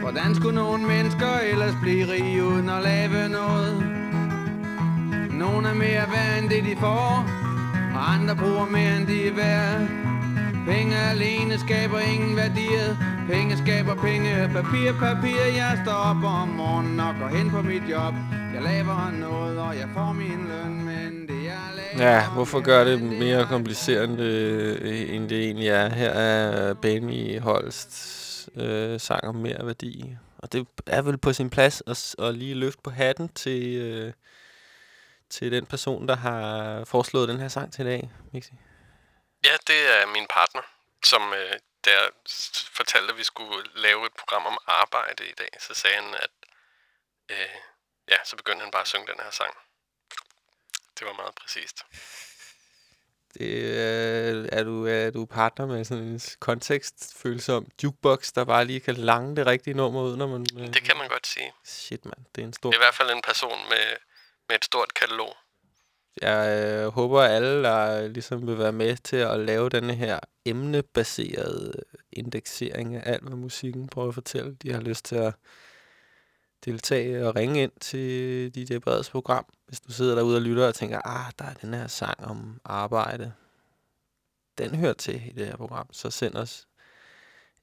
Hvordan skulle nogen mennesker ellers blive rige uden at lave noget? Nogen er mere værd end det de får. Og andre bruger mere end de er værd. Penge alene skaber ingen værdier. Penge skaber penge, papir, papir Jeg står op om morgenen og går hen på mit job. Jeg laver noget, og jeg får min løn. Ja, hvorfor gør det mere kompliceret, end det, øh, end det egentlig er? Her er Benny Holst øh, sang om mere værdi. Og det er vel på sin plads at, at lige løfte på hatten til, øh, til den person, der har foreslået den her sang til i dag, Mixi. Ja, det er min partner, som øh, der fortalte, at vi skulle lave et program om arbejde i dag. Så sagde han, at øh, ja, så begyndte han bare at synge den her sang. Det var meget præcist. Det, er, er, du, er du partner med sådan en kontekstfølsom jukebox, der bare lige kan lange det rigtige nummer ud, når man... Øh, Det kan man godt sige. Shit, mand. Det er en stor... Det er i hvert fald en person med, med et stort katalog. Jeg øh, håber, at alle, der ligesom vil være med til at lave denne her emnebaserede indeksering af alt, hvad musikken prøver at fortælle, de har lyst til at deltage og ringe ind til DJ Breds program. Hvis du sidder derude og lytter og tænker, ah, der er den her sang om arbejde. Den hører til i det her program. Så send os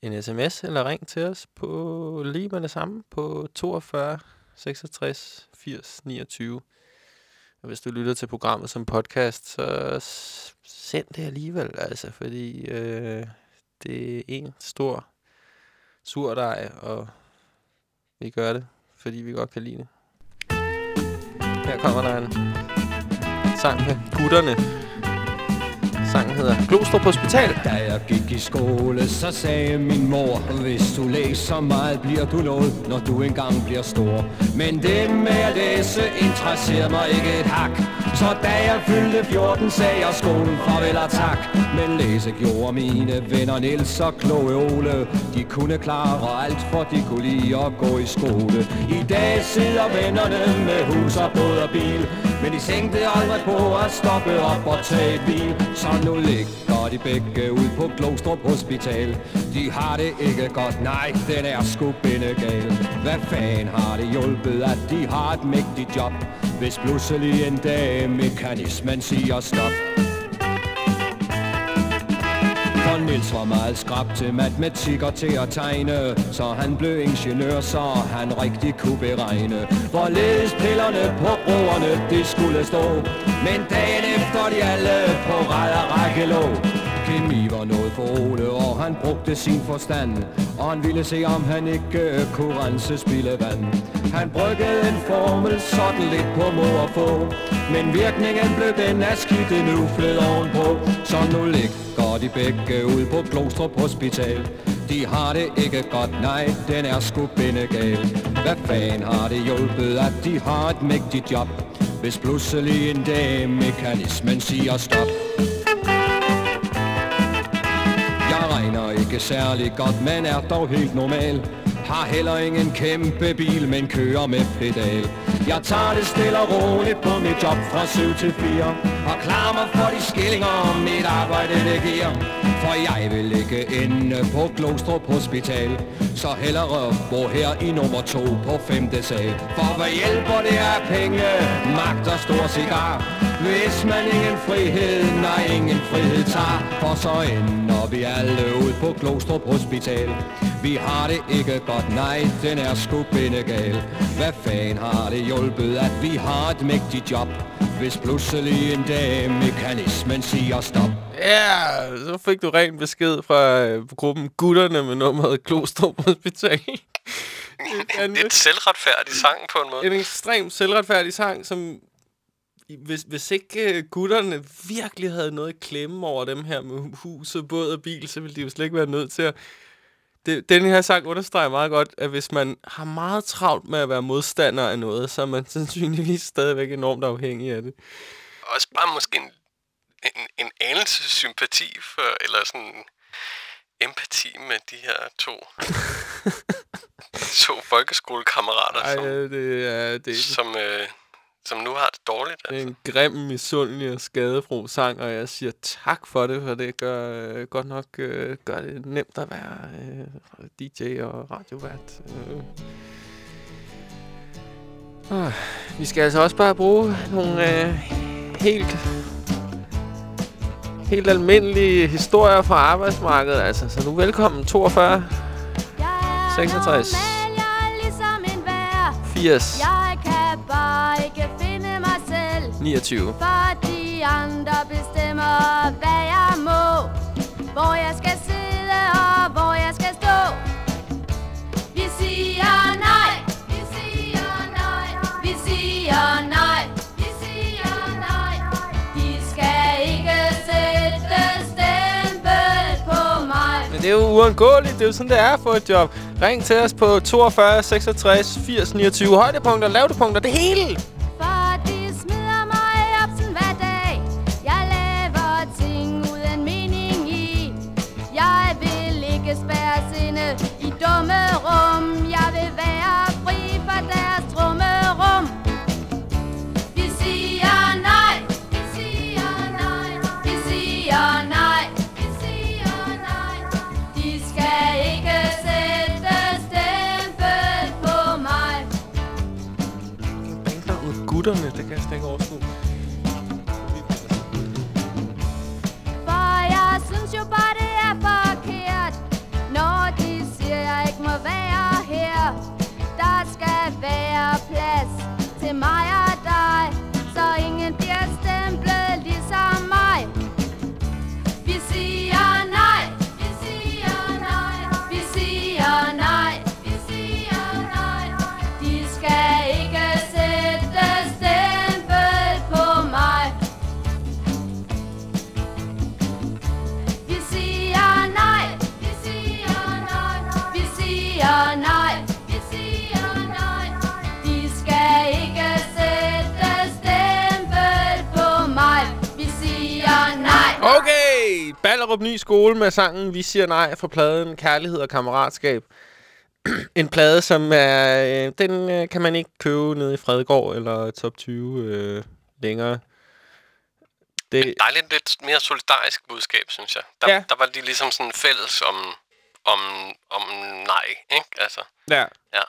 en sms eller ring til os på lige med det samme på 42 66 80 29. Og hvis du lytter til programmet som podcast, så send det alligevel, altså, fordi øh, det er en stor surdej, og vi gør det, fordi vi godt kan lide det. Her kommer der en sang med gutterne. Sangen hedder Glostrup Hospital. Da jeg gik i skole, så sagde min mor Hvis du læser meget, bliver du noget, når du engang bliver stor. Men det med at læse interesserer mig ikke et hak. Så da jeg fyldte 14, sagde jeg skolen farvel og tak. Men læse gjorde mine venner Niels og kloge Ole. De kunne klare alt, for de kunne lide at gå i skole. I dag sidder vennerne med hus og båd og bil. Men de tænkte aldrig på at stoppe op og tage bil. Så nu ligger de begge ud på Glostrup Hospital. De har det ikke godt, nej, den er sgu bindegal. Hvad fanden har det hjulpet, at de har et mægtigt job? Hvis pludselig en dag mekanismen siger stop for Nils var meget skrab til matematik og til at tegne. Så han blev ingeniør, så han rigtig kunne beregne Hvorledes pillerne på broerne de skulle stå. Men dagen efter de alle på ræd og række lå Kemi var noget for Ole, og han brugte sin forstand. Og han ville se, om han ikke kunne rense spildevand. Han bryggede en formel sådan lidt på må og få Men virkningen blev den, af skidtet nu flød ovenpå. Så nu ligger de begge ud på Glostrup Hospital. De har det ikke godt, nej, den er sgu bindegal. Hvad fanden har det hjulpet, at de har et mægtigt job? Hvis pludselig en dag mekanismen siger stop. Jeg regner ikke særlig godt, men er dog helt normal. Har heller ingen kæmpe bil, men kører med pedal. Jeg tager det stille og roligt på mit job fra 7 til 4 og klarer mig for de skillinger, mit arbejde det giver. For jeg vil ikke ende på Glostrup Hospital Så hellere bo her i nummer 2 på 5. sal. For hvad hjælper det er penge, magt og stor cigar Hvis man ingen frihed, nej ingen frihed tager? For så ender vi alle ud på Glostrup Hospital. Vi har det ikke godt, nej den er sgu gal Hvad fanden har det hjulpet, at vi har et mægtigt job Hvis pludselig en dag mekanismen siger stop Ja, så fik du ren besked fra øh, gruppen Gutterne med nummeret Klostrup Hospital. Det er en lidt selvretfærdig sang på en måde. en ekstremt selvretfærdig sang, som hvis, hvis ikke uh, gutterne virkelig havde noget at klemme over dem her med hus og båd og bil, så ville de jo slet ikke være nødt til at... Det, den her sang understreger meget godt, at hvis man har meget travlt med at være modstander af noget, så er man sandsynligvis stadigvæk enormt afhængig af det. Også bare måske en, en, en anelse sympati for, eller sådan empati med de her to, to folkeskolekammerater, Ej, som, det er, det, er, som, øh, som nu har det dårligt. det er Altså. en grim, misundelig og skadefro sang, og jeg siger tak for det, for det gør øh, godt nok øh, gør det nemt at være øh, DJ og radiovært. Øh. Ah, vi skal altså også bare bruge nogle øh, helt helt almindelige historier fra arbejdsmarkedet. Altså, så nu velkommen 42 66 ligesom en vær 80 Jeg kan bare ikke finde mig selv. 29 For de andre bestemmer, hvad jeg må. Hvor jeg skal sidde og hvor jeg skal er jo uundgåeligt. Det er jo sådan, det er at få et job. Ring til os på 42 66 80 29. Højdepunkter, lavdepunkter, det hele. For de smider mig op Gutterne, det kan jeg slet ikke overskue. For jeg synes jo bare, det er forkert Når de siger, jeg ikke må være her Der skal være plads til mig og Ballerup Ny Skole med sangen Vi siger nej fra pladen Kærlighed og Kammeratskab. en plade, som er... Øh, den øh, kan man ikke købe nede i Fredegård eller Top 20 øh, længere. Det, Der er lidt, lidt mere solidarisk budskab, synes jeg. Der, Ja. der var de ligesom sådan fælles om, om, om nej, ikke? Altså, Ja. ja.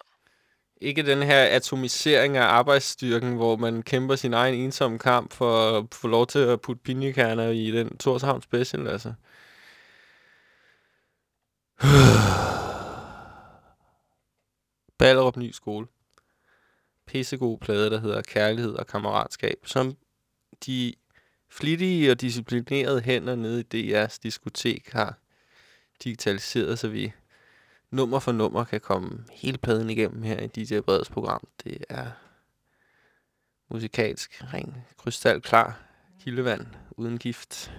Ikke den her atomisering af arbejdsstyrken, hvor man kæmper sin egen ensomme kamp for at få lov til at putte pinjekerner i den Torshavn Special, altså. Ballerup Ny Skole. Pissegod plade, der hedder Kærlighed og Kammeratskab, som de flittige og disciplinerede hænder nede i DR's diskotek har digitaliseret, så vi nummer for nummer kan komme hele pladen igennem her i DJ Breds program. Det er musikalsk, ren, krystalklar kildevand uden gift.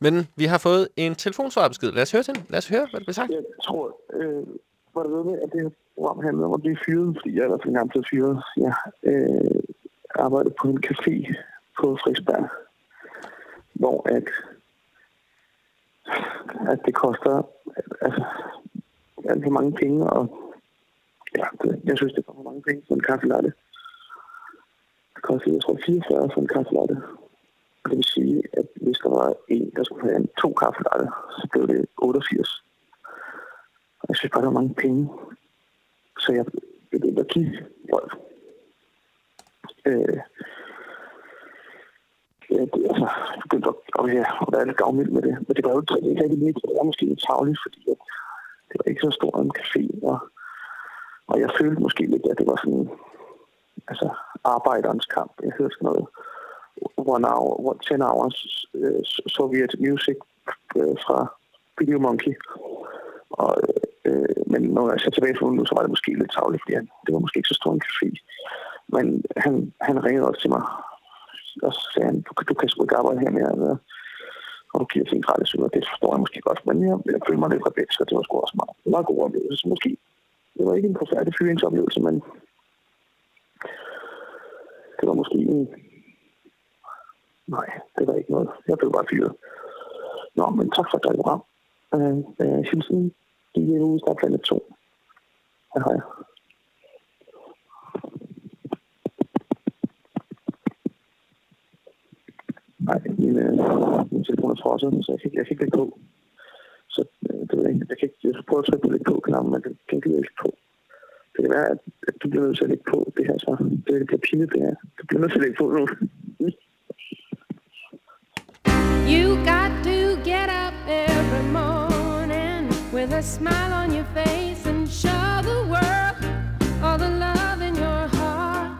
Men vi har fået en telefonsvarbesked. Lad os høre den. Lad os høre, hvad der bliver sagt. Jeg tror, øh, var det ved med, at det her program handlede om at blive fyret, fordi jeg er i hvert fald engang blevet fyret. Jeg øh, arbejdede på en café på Frederiksberg, hvor at, at det koster, altså, alt for mange penge, og ja, det, jeg synes, det er for mange penge for en kaffe latte. Det koster, jeg tror, 44 for en kaffe latte. Og det vil sige, at hvis der var en, der skulle have to kaffe latte, så blev det 88. Og jeg synes bare, der var mange penge. Så jeg begyndte at give Rolf. Øh, ja, det, altså, jeg begyndte at, og, ja, og være lidt gavmild med det. Men det var jo ikke ikke rigtig lidt. Det var måske lidt tavligt, fordi at det var ikke så stor en café. Og, og jeg følte måske lidt, at det var sådan altså, arbejderens kamp. Jeg hørte sådan noget one hour, one, 10 hours uh, Soviet music uh, fra Video Monkey. Og, øh, men når jeg ser tilbage på nu, så var det måske lidt tavligt, fordi han, det var måske ikke så stor en café. Men han, han ringede også til mig, og så sagde han, du, du kan sgu ikke arbejde her mere, eller, og du giver ting gratis ud, og det forstår jeg måske godt, men jeg, jeg følte mig lidt rebelsk, og det var sgu også meget. Det var god oplevelse, så måske. Det var ikke en forfærdelig fyringsoplevelse, men det var måske en... Nej, det var ikke noget. Jeg blev bare fyret. Nå, men tak for et dejligt program. Øh, øh, hilsen i en uge, der er planet 2. Hej hej. Nej, min, øh, min telefon er frosset, så jeg kan, jeg kan ikke på. Så øh, det ved jeg ikke. Jeg, kan ikke, jeg prøve at trykke på lidt på knappen, men den kan ikke på. Det kan være, at, at du bliver nødt til at lægge på det her, så det bliver pinligt det her. Du bliver nødt til at lægge på nu. You got to get up every morning with a smile on your face and show the world all the love in your heart.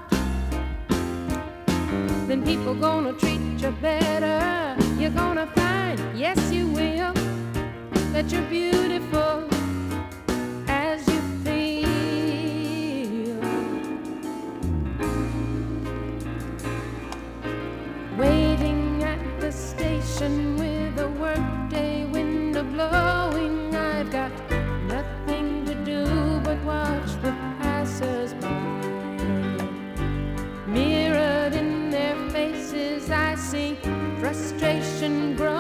Then people gonna treat you better. You're gonna find, yes, you will, that you're beautiful even grow.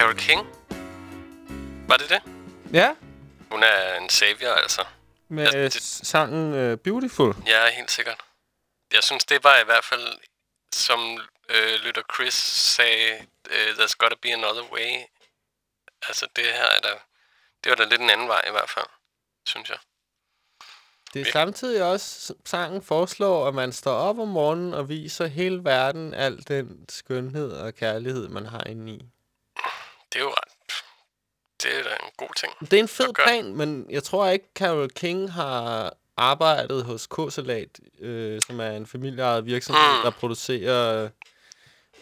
Carole King? Var det det? Ja, Hun er en savior, altså. med Ja, ja, det- sangen uh, Beautiful. Ja, helt sikkert. Jeg synes, det var i hvert fald, som øh, lytter Chris sagde, øh, there's gotta be another way. Altså, det her er der... Det var da lidt en anden vej i hvert fald, synes jeg. Det er samtidig også, sangen foreslår, at man står op om morgenen og viser hele verden al den skønhed og kærlighed, man har inde i. Det er jo ret... Det er da en god ting. Det er en fed plan, men jeg tror ikke, Carol King har arbejdet hos K-Salat, øh, som er en familieejet virksomhed, Mm. der producerer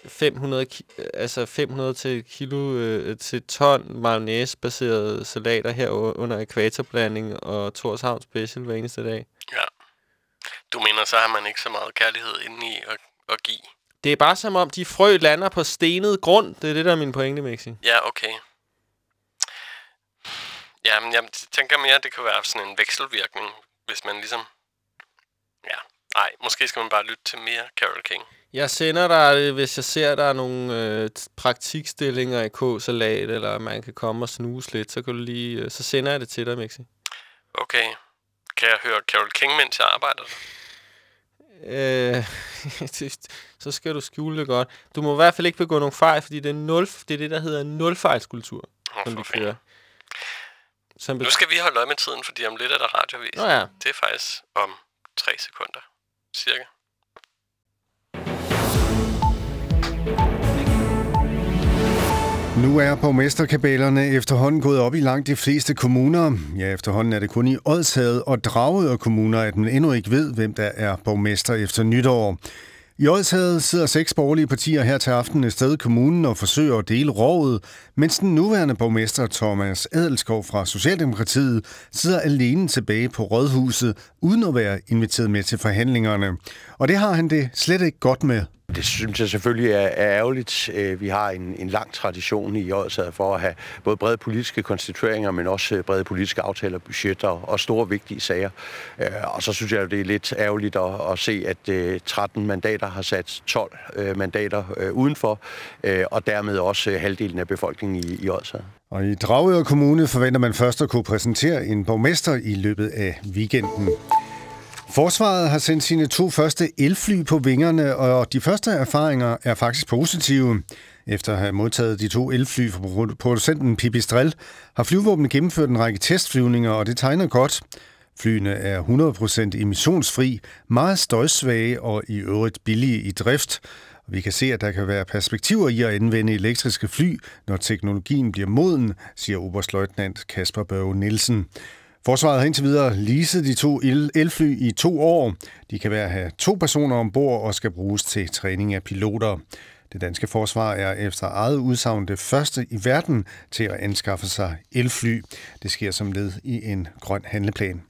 500, ki- altså 500 til kilo øh, til ton mayonnaise-baserede salater her under ekvatorblanding og Torshavn Special hver eneste dag. Ja. Du mener, så har man ikke så meget kærlighed inde i at, at give? Det er bare som om, de frø lander på stenet grund. Det er det, der er min pointe, Mixi. Ja, okay. Ja, men jeg tænker mere, at det kan være sådan en vekselvirkning, hvis man ligesom... Ja, nej, måske skal man bare lytte til mere Carol King. Jeg sender dig hvis jeg ser, der er nogle øh, praktikstillinger i K-salat, eller man kan komme og snuse lidt, så, kan du lige, øh, så sender jeg det til dig, Mixi. Okay. Kan jeg høre Carol King, mens jeg arbejder? Øh, så skal du skjule det godt. Du må i hvert fald ikke begå nogen fejl, fordi det er, nul, det, er det, der hedder nulfejlskultur, Åh, som vi kører. Som Nu skal vi holde øje med tiden, fordi om lidt er der radiovis. Nå ja. Det er faktisk om tre sekunder, cirka. Nu er borgmesterkabalerne efterhånden gået op i langt de fleste kommuner. Ja, efterhånden er det kun i Odshavet og Dragør kommuner, at man endnu ikke ved, hvem der er borgmester efter nytår. I Odshavet sidder seks borgerlige partier her til aften i sted kommunen og forsøger at dele rådet, mens den nuværende borgmester Thomas Adelskov fra Socialdemokratiet sidder alene tilbage på Rådhuset, uden at være inviteret med til forhandlingerne. Og det har han det slet ikke godt med. Det synes jeg selvfølgelig er, er ærgerligt. Øh, vi har en, en lang tradition i Odsad for at have både brede politiske konstitueringer, men også øh, brede politiske aftaler, budgetter og store vigtige sager. Øh, og så synes jeg, det er lidt ærgerligt at, at se, at 13 mandater har sat 12 mandater udenfor, og dermed også halvdelen af befolkningen i, i Odsad. Og i Dragør Kommune forventer man først at kunne præsentere en borgmester i løbet af weekenden. Forsvaret har sendt sine to første elfly på vingerne, og de første erfaringer er faktisk positive. Efter at have modtaget de to elfly fra producenten Pipistrel, har flyvåbnet gennemført en række testflyvninger, og det tegner godt. Flyene er 100% emissionsfri, meget støjsvage og i øvrigt billige i drift. Vi kan se, at der kan være perspektiver i at anvende elektriske fly, når teknologien bliver moden, siger oberstløjtnant Kasper Børge Nielsen. Forsvaret har indtil videre leaset de to elfly i to år. De kan være have to personer ombord og skal bruges til træning af piloter. Det danske forsvar er efter eget udsagn det første i verden til at anskaffe sig elfly. Det sker som led i en grøn handleplan.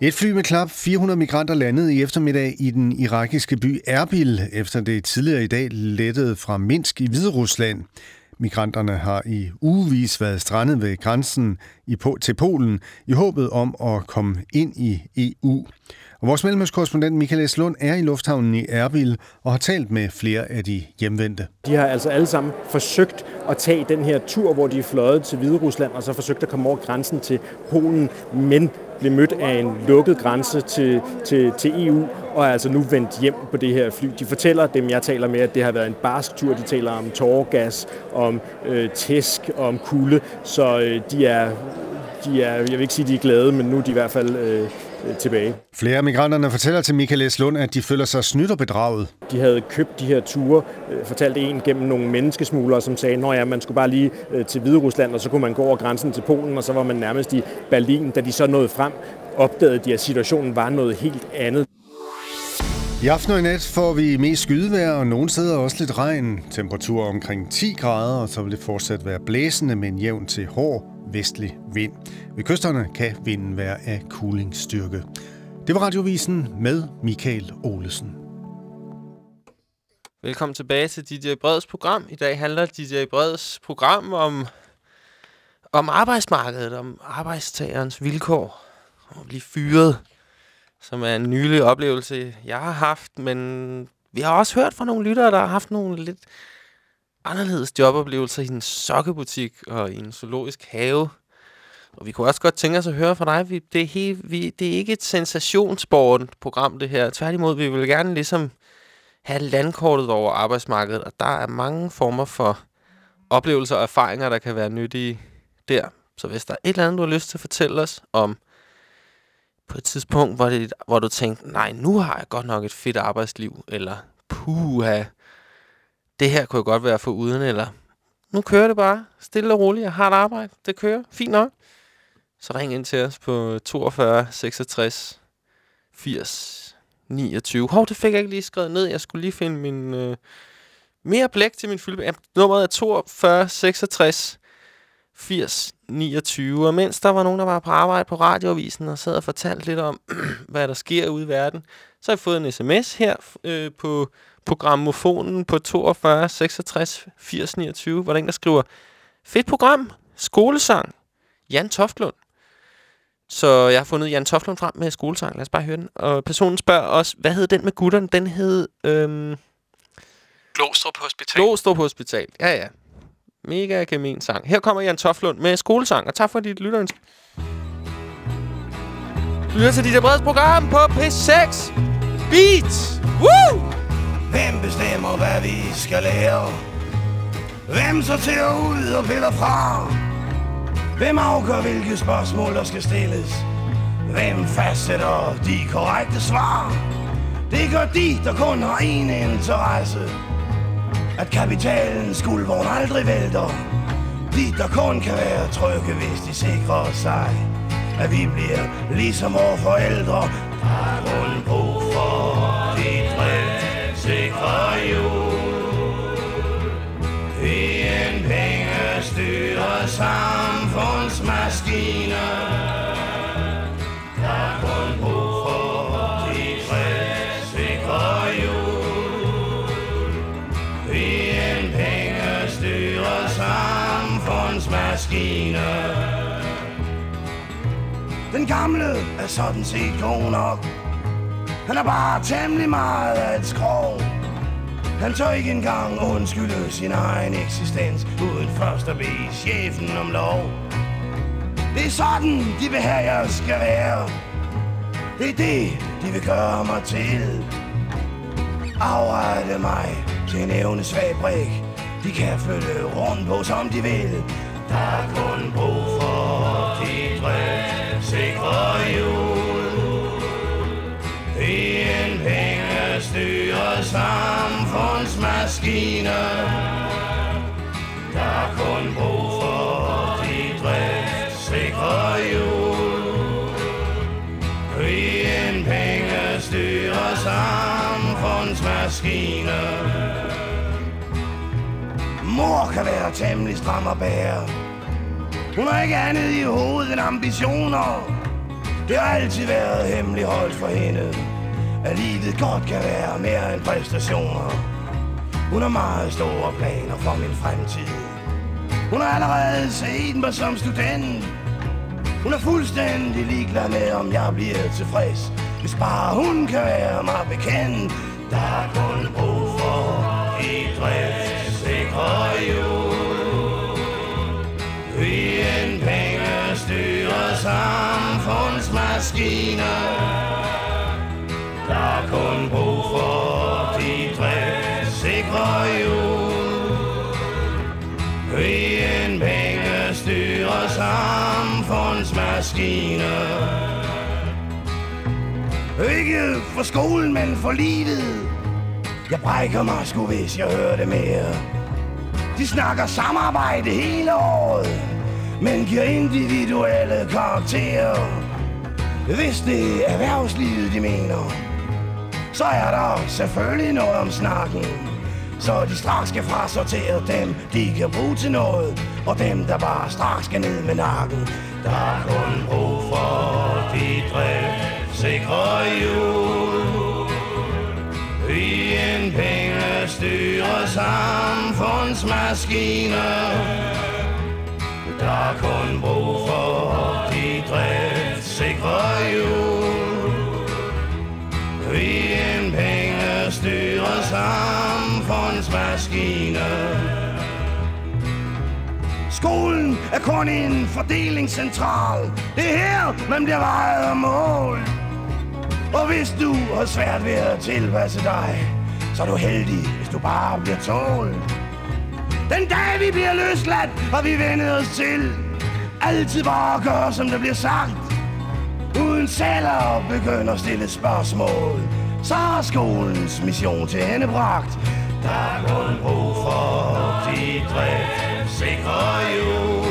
Et fly med klap 400 migranter landede i eftermiddag i den irakiske by Erbil, efter det tidligere i dag lettede fra Minsk i Hviderusland. Migranterne har i ugevis været strandet ved grænsen i, på, til Polen i håbet om at komme ind i EU. Og vores mellemøstkorrespondent Michael S. Lund er i lufthavnen i Erbil og har talt med flere af de hjemvendte. De har altså alle sammen forsøgt at tage den her tur, hvor de er fløjet til Hviderusland og så forsøgt at komme over grænsen til Polen, men blev mødt af en lukket grænse til, til, til EU, og er altså nu vendt hjem på det her fly. De fortæller dem, jeg taler med, at det har været en barsk tur. De taler om tårgas, om øh, tæsk, om kulde, så øh, de er, de er, jeg vil ikke sige, de er glade, men nu er de i hvert fald øh, tilbage. Flere af migranterne fortæller til Michael S. Lund, at de føler sig snydt og bedraget. De havde købt de her ture, øh, fortalte en gennem nogle menneskesmuglere, som sagde, at ja, man skulle bare lige øh, til Hvide Rusland, og så kunne man gå over grænsen til Polen, og så var man nærmest i Berlin. Da de så nåede frem, opdagede de, at situationen var noget helt andet. I aften og i nat får vi mest skydevejr, og nogle steder også lidt regn. Temperatur omkring 10 grader, og så vil det fortsat være blæsende men jævn til hård vestlig vind. Ved kysterne kan vinden være af kulingsstyrke. Det var radiovisen med Michael Olesen. Velkommen tilbage til DJ Breds program. I dag handler DJ Breds program om, om arbejdsmarkedet, om arbejdstagerens vilkår, om at blive fyret, som er en nylig oplevelse, jeg har haft, men vi har også hørt fra nogle lyttere, der har haft nogle lidt anderledes joboplevelser i en sokkebutik og i en zoologisk have. Og vi kunne også godt tænke os at høre fra dig. Vi, det, er helt, vi, det er ikke et sensationssport-program, det her. Tværtimod, vi vil gerne ligesom have landkortet over arbejdsmarkedet, og der er mange former for oplevelser og erfaringer, der kan være nyttige der. Så hvis der er et eller andet, du har lyst til at fortælle os om på et tidspunkt, hvor, det, hvor du tænkte, nej, nu har jeg godt nok et fedt arbejdsliv, eller puha, det her kunne jeg godt være for uden, eller nu kører det bare stille og roligt, jeg har et arbejde, det kører, fint nok. Så ring ind til os på 42 66 80 29. Hov, det fik jeg ikke lige skrevet ned. Jeg skulle lige finde min... Øh, mere blæk til min fylde. Nummeret er 42 66 80 29. Og mens der var nogen, der var på arbejde på radioavisen og sad og fortalte lidt om, hvad der sker ude i verden, så har jeg fået en sms her øh, på programmofonen på 42 66 80 29, hvor der er en, der skriver, fedt program, skolesang, Jan Toftlund. Så jeg har fundet Jan Toftlund frem med skolesang. Lad os bare høre den. Og personen spørger også, hvad hed den med gutterne? Den hed... Øhm, Glostrup Hospital. Glostrup Hospital. Ja, ja. Mega gemen sang. Her kommer Jan Toflund med skolesang. Og tak for dit lytterønske. Du lytter til dit breds program på P6 Beat. Woo! Hvem bestemmer, hvad vi skal lære? Hvem sorterer ud og piller fra? Hvem afgør, hvilke spørgsmål, der skal stilles? Hvem fastsætter de korrekte svar? Det gør de, der kun har én interesse. At kapitalens guldvogn aldrig vælter. De, der kun kan være trygge, hvis de sikrer sig. At vi bliver ligesom vores forældre. Der er kun brug for de tre sikre jul. I en pengestyret samfundsmaskine. Samfundsmaskine. Den gamle er sådan set god nok. Han er bare temmelig meget af et skrog. Han tør ikke engang undskylde sin egen eksistens, uden først at bede chefen om lov. Det er sådan, de vil have, jeg skal være. Det er det, de vil gøre mig til. Afrette mig til en evnesvag brik. De kan flytte rundt på, som de vil. Der er kun brug for de drift sikre jul. I en pengestyret samfundsmaskine. Der er kun brug for de drift sikre jul. I en pengestyret samfundsmaskine. Mor kan være temmelig stram at bære. Hun har ikke andet i hovedet end ambitioner. Det har altid været hemmeligholdt for hende. At livet godt kan være mere end præstationer. Hun har meget store planer for min fremtid. Hun har allerede set mig som student. Hun er fuldstændig ligeglad med, om jeg bliver tilfreds. Hvis bare hun kan være mig bekendt. Der er kun brug for i drift sikre jul. Vi en pengestyret samfundsmaskiner, Der er kun brug for de drift sikre jord. Vi en pengestyret samfundsmaskiner, Ikke for skolen, men for livet. Jeg brækker mig sgu, hvis jeg hører det mere. De snakker samarbejde hele året, men giver individuelle karakterer. Hvis det er erhvervslivet, de mener, så er der selvfølgelig noget om snakken. Så de straks skal frasortere dem, de kan bruge til noget, og dem, der bare straks skal ned med nakken. Der er kun brug for de drift sikre jul. Styre samfundsmaskiner Der er kun brug for de driftsikre hjul Vi en penge styre samfundsmaskiner Skolen er kun en fordelingscentral. Det er her, man bliver vejet og målt. Og hvis du har svært ved at tilpasse dig, så er du heldig, du bare bliver tålt. Den dag vi bliver løsladt, og vi vender os til altid bare at gøre, som der bliver sagt. Uden selv at begynde at stille spørgsmål, så er skolens mission til hende bragt. Der er kun brug for de driftsikre hjul.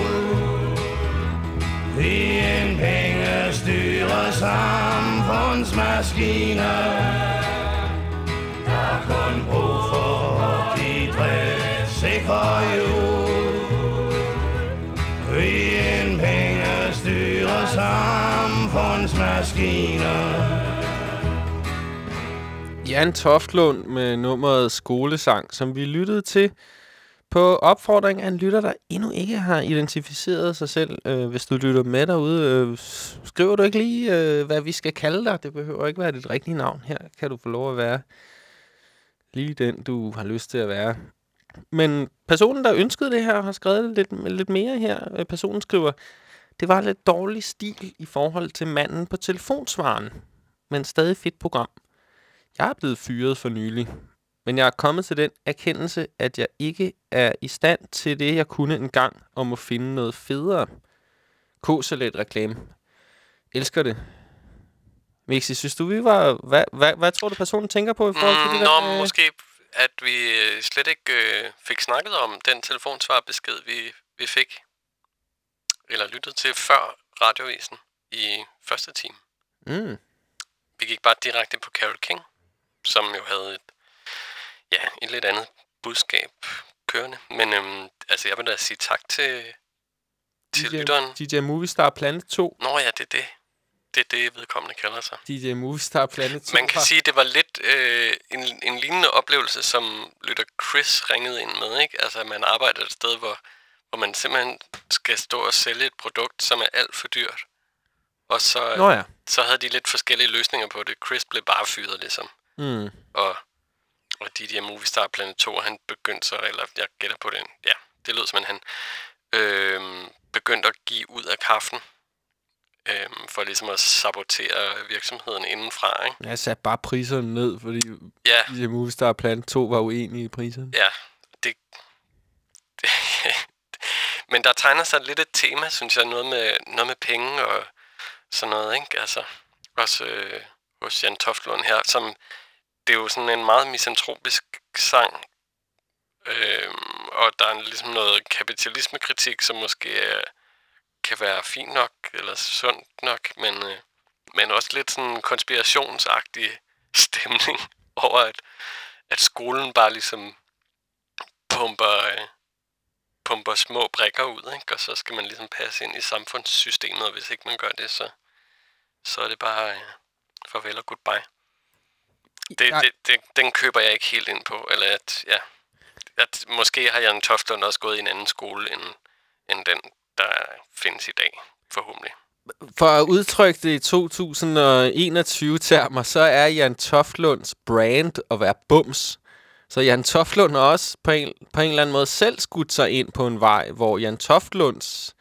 I en pengestyret samfundsmaskine. Der er kun brug for for hjul. Vi en pengestyret samfundsmaskiner. Jan Toftlund med nummeret Skolesang, som vi lyttede til på opfordring af en lytter, der endnu ikke har identificeret sig selv. Øh, hvis du lytter med derude, øh, skriver du ikke lige, øh, hvad vi skal kalde dig. Det behøver ikke være dit rigtige navn. Her kan du få lov at være lige den, du har lyst til at være. Men personen, der ønskede det her, har skrevet lidt, lidt mere her. Øh, Personen skriver, det var lidt dårlig stil i forhold til manden på telefonsvaren, men stadig fedt program. Jeg er blevet fyret for nylig, men jeg er kommet til den erkendelse, at jeg ikke er i stand til det, jeg kunne engang, og må finde noget federe. K-salat reklame. Elsker det. Mixi, synes du, vi var... Hvad, hvad, hvad tror du, personen tænker på i forhold til det Mm, der? Nå, måske at vi øh, slet ikke øh, fik snakket om den telefonsvarbesked, vi, vi fik. Eller lyttede til før radiovisen i første time. Mm. Vi gik bare direkte på Carol King, som jo havde et, ja, et lidt andet budskab kørende. Men øhm, altså, jeg vil da sige tak til, til DJ, lytteren. DJ Movistar Planet 2. Nå ja, det er det. Det er det, vedkommende kalder sig. DJ Movistar Planet 2. Man kan sige, at det var lidt øh, en, en lignende oplevelse, som lytter Chris ringede ind med. Ikke? Altså, man arbejder et sted, hvor, hvor man simpelthen skal stå og sælge et produkt, som er alt for dyrt. Og så, Nå ja. så havde de lidt forskellige løsninger på det. Chris blev bare fyret, ligesom. Mm. Og, og DJ Movistar Planet 2, han begyndte så, eller jeg gætter på det, ja, det lød som, han øh, begyndte at give ud af kaffen, øh, for ligesom at sabotere virksomheden indenfra, ikke? Jeg satte bare priserne ned, fordi Ja. DJ Movistar Planet 2 var uenige i priserne. Ja, det, det Men der tegner sig lidt et tema, synes jeg, noget med, noget med penge og sådan noget, ikke? Altså, også øh, hos Jan Toftlund her, som det er jo sådan en meget misantropisk sang, øh, og der er ligesom noget kapitalismekritik, som måske er, kan være fint nok, eller sundt nok, men, øh, men også lidt sådan konspirationsagtig stemning over, at, at skolen bare ligesom pumper, øh, pumper små brikker ud, ikke? og så skal man ligesom passe ind i samfundssystemet, og hvis ikke man gør det, så, så er det bare øh, farvel og goodbye. Det, det, det, den køber jeg ikke helt ind på, eller at, ja, at måske har Jan Toftlund også gået i en anden skole, end, end den, der findes i dag, forhåbentlig. For at udtrykke det i 2021-termer, så er Jan Toftlunds brand at være bums. Så Jan Toftlund har også på en, på en eller anden måde selv skudt sig ind på en vej, hvor Jan Toftlunds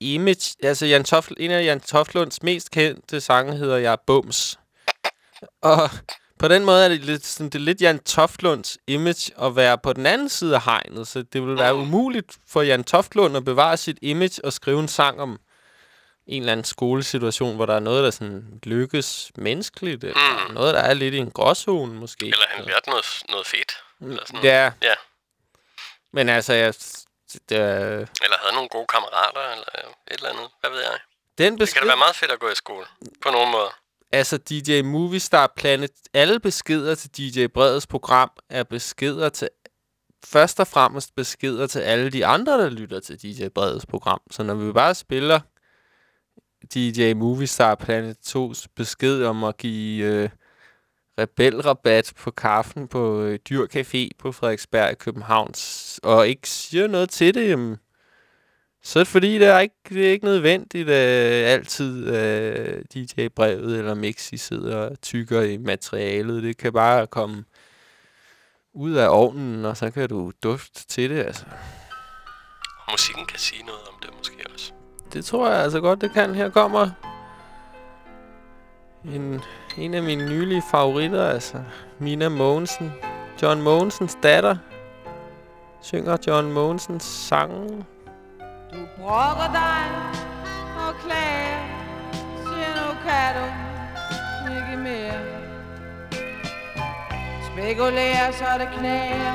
image... Altså Jan Toft, en af Jan Toftlunds mest kendte sange hedder Jeg er bums. Og på den måde er det lidt, sådan, det er lidt Jan Toftlunds image at være på den anden side af hegnet, så det vil være umuligt for Jan Toftlund at bevare sit image og skrive en sang om en eller anden skolesituation, hvor der er noget, der sådan lykkes menneskeligt, eller Mm. noget, der er lidt i en gråzone måske. Eller han lærte noget, noget fedt. Eller sådan noget. Ja. ja. Men altså, jeg, det, er- Eller havde nogle gode kammerater, eller et eller andet. Hvad ved jeg? den Det besked, kan da være meget fedt at gå i skole. På nogen måde altså DJ Movistar Planet, alle beskeder til DJ Breds program er beskeder til, først og fremmest beskeder til alle de andre, der lytter til DJ Breds program. Så når vi bare spiller DJ Movistar Planet 2's besked om at give øh, rebelrabat på kaffen på øh, Dyr Café på Frederiksberg i København, og ikke siger noget til det, jamen, så er det fordi, det er ikke, det er ikke nødvendigt øh, altid øh, DJ-brevet eller Mixi sidder og tykker i materialet. Det kan bare komme ud af ovnen, og så kan du dufte til det. Altså. Og musikken kan sige noget om det måske også. Det tror jeg altså godt, det kan. Her kommer en, en af mine nylige favoritter, altså Mina Mogensen. John Mogensens datter synger John Mogensens sange. Du brokker dig og klager, siger nu kan du ikke mere. Spekulerer så det knager,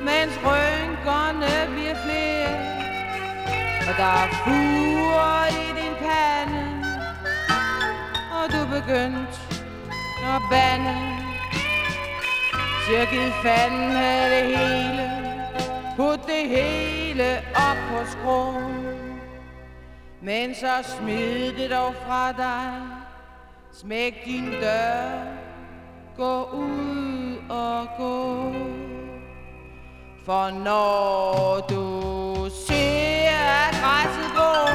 Mens rynkerne bliver flere. Og der er fuger i din pande Og du begyndt at bande. Siger giv fanden af det hele. Put det hele op på skrå Men så smid det dog fra dig. Smæk din dør. Gå ud og gå. For når du ser at græsset går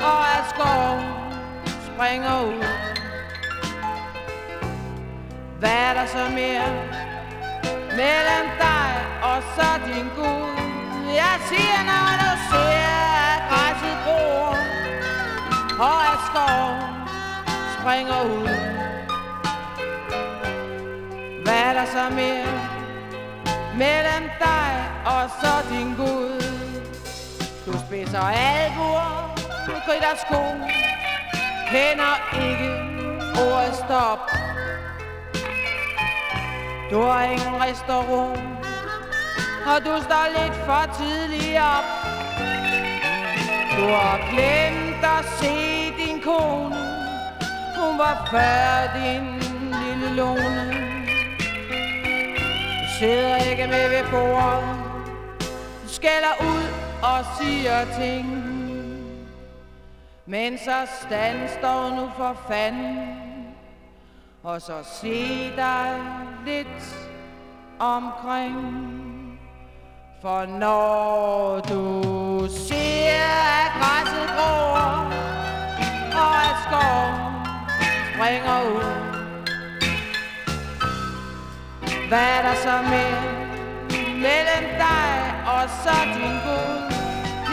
Og at skoven springer ud Hvad er der så mere mellem dig og så din Gud? Jeg siger, når du ser at græsset gror Og at skoven springer ud hvad er der så mere mellem dig og så din Gud? Du spidser albuer, du kritter sko, kender ikke ordet stop. Du har ingen restaurant, og du står lidt for tidligt op. Du har glemt at se din kone, hun var før din lille lone. Sidder ikke med ved bordet. Du skælder ud og siger ting. Men så stand står nu for fanden. Og så se dig lidt omkring. For når du siger, at græsset gror Og at skoven springer ud hvad er der så mere mellem dig og så din Gud?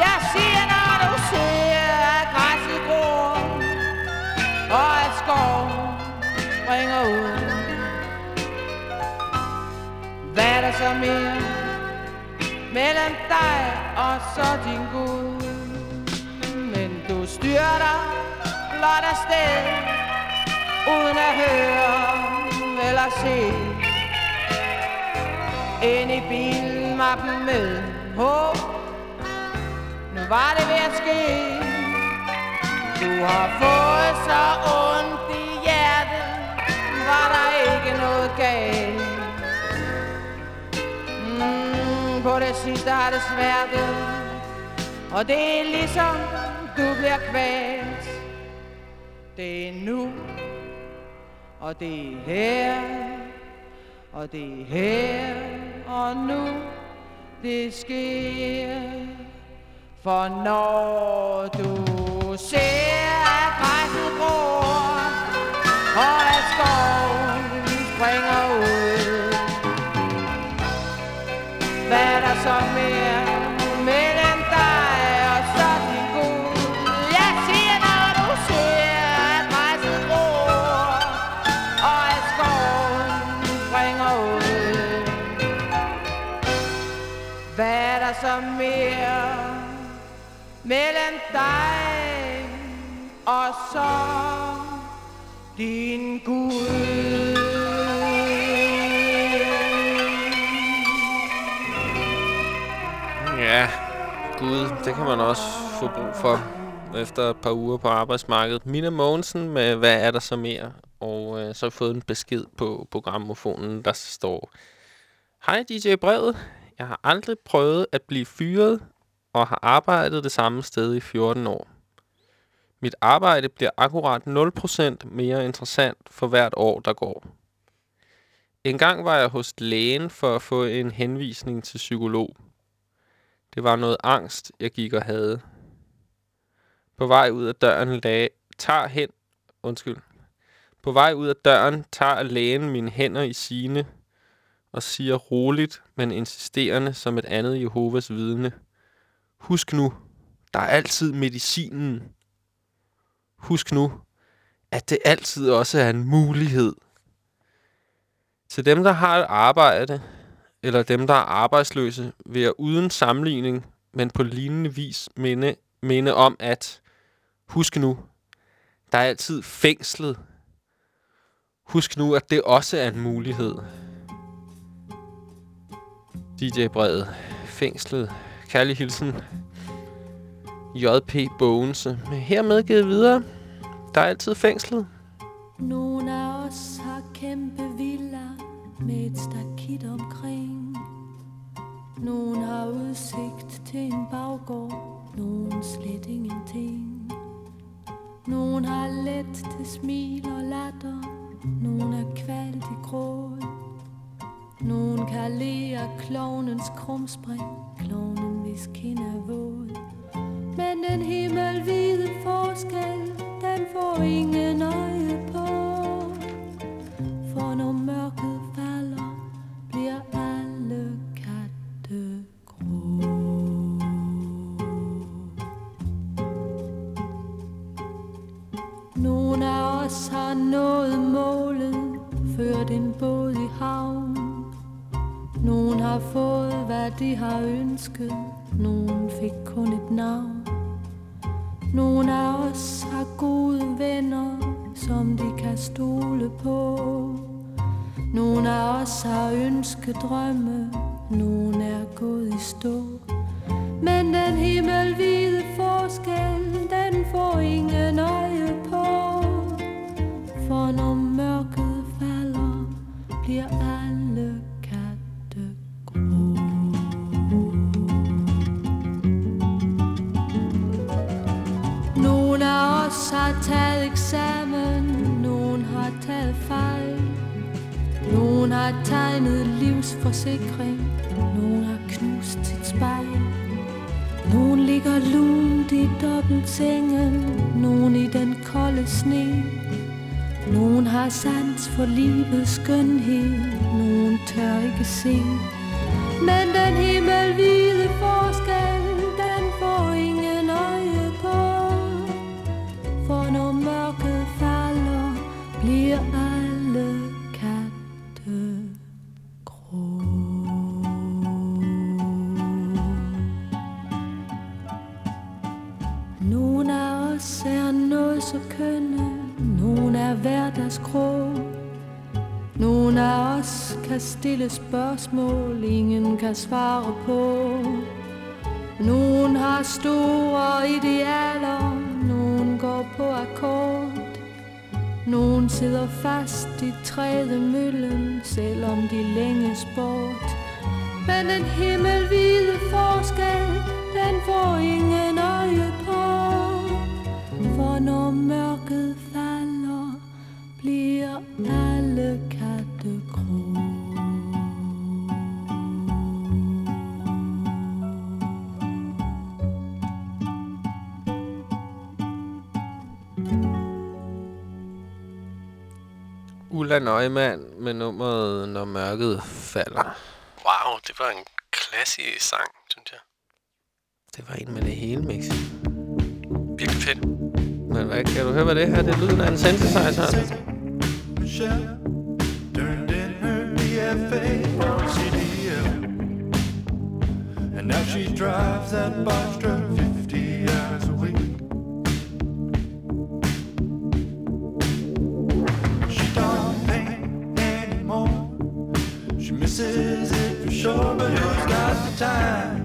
Jeg siger, når du ser, at græsset gror, og at skoven springer ud. Hvad er der så mere mellem dig og så din Gud? Men du styrter blot afsted, uden at høre eller se ind i bilmappen med håb. Nu var det ved at ske. Du har fået så ondt i hjertet, var der ikke noget galt. Mm, på det sidste har det svært og det er ligesom du bliver kvalt. Det er nu, og det er her, og det er her og nu det sker. For når du ser at græsset gror, og at skoven springer ud, hvad er der så mere mellem dig og så din Gud? Jeg siger, når du siger, at græsset gror, og at skoven bringer ud. Hvad er der så mere mellem dig og så din Gud? Gud, det kan man også få brug for efter et par uger på arbejdsmarkedet. Mina Mogensen med Hvad er der så mere? Og øh, så har jeg fået en besked på programmofonen, der står Hej DJ Brevet. Jeg har aldrig prøvet at blive fyret og har arbejdet det samme sted i 14 år. Mit arbejde bliver akkurat 0% mere interessant for hvert år, der går. En gang var jeg hos lægen for at få en henvisning til psykolog. Det var noget angst, jeg gik og havde. På vej ud af døren lag, tager hen, undskyld. På vej ud af døren tager lægen mine hænder i sine og siger roligt, men insisterende som et andet Jehovas vidne. Husk nu, der er altid medicinen. Husk nu, at det altid også er en mulighed. Til dem, der har et arbejde, eller dem, der er arbejdsløse, vil jeg uden sammenligning, men på lignende vis minde, minde om, at husk nu, Der er altid fængslet. Husk nu, at det også er en mulighed. DJ-brevet. Fængslet. Kærlig hilsen. J.P. Bogense. Men hermed givet videre. Der er altid fængslet. Nogle af os har kæmpe villa med et stakit om nogen har udsigt til en baggård, nogen slet ingenting. Nogen har let til smil og latter, nogen er kvalt i gråd. Nogen kan le af klovnens krumspring, klovnen hvis kind er våd. Men den himmelvide forskel, den får ingen øje på. For når mørket Nogle har nået målet, ført en båd i havn. Nogen har fået, hvad de har ønsket, nogen fik kun et navn. Nogen af os har gode venner, som de kan stole på. Nogle af os har ønsket drømme, nogen er gået i stå. Men den himmelvide forskel, den får ingen øje på. For når mørket falder, bliver alle katte grå. Nogle af os har taget eksamen, nogen har taget fejl. Nogen har tegnet livsforsikring, nogen har knust sit spejl. Nogen ligger lunt i dobbeltsengen, nogen i den kolde sne. Nogen har sans for livets skønhed, nogen tør ikke se. Men den himmelvide for hverdagsgrå. Nogen af os kan stille spørgsmål, ingen kan svare på. Nogen har store idealer, nogen går på akkord. Nogen sidder fast i trædemøllen, selvom de længes bort. Men den himmelvide forskel, den får ingen øje på. For når mørket falder, bliver alle katte grå. Ulla Neumann med nummeret Når mørket falder. Wow, det var en klassisk sang, synes jeg. Det var en med det hele mix. Virkelig fedt. Men hvad, kan du høre, hvad det her det er lyden af en synthesizer? Michelle turned in her BFA CDL. And now she drives that box truck 50 hours a week. She don't paint anymore. She misses it for sure, but who's got the time?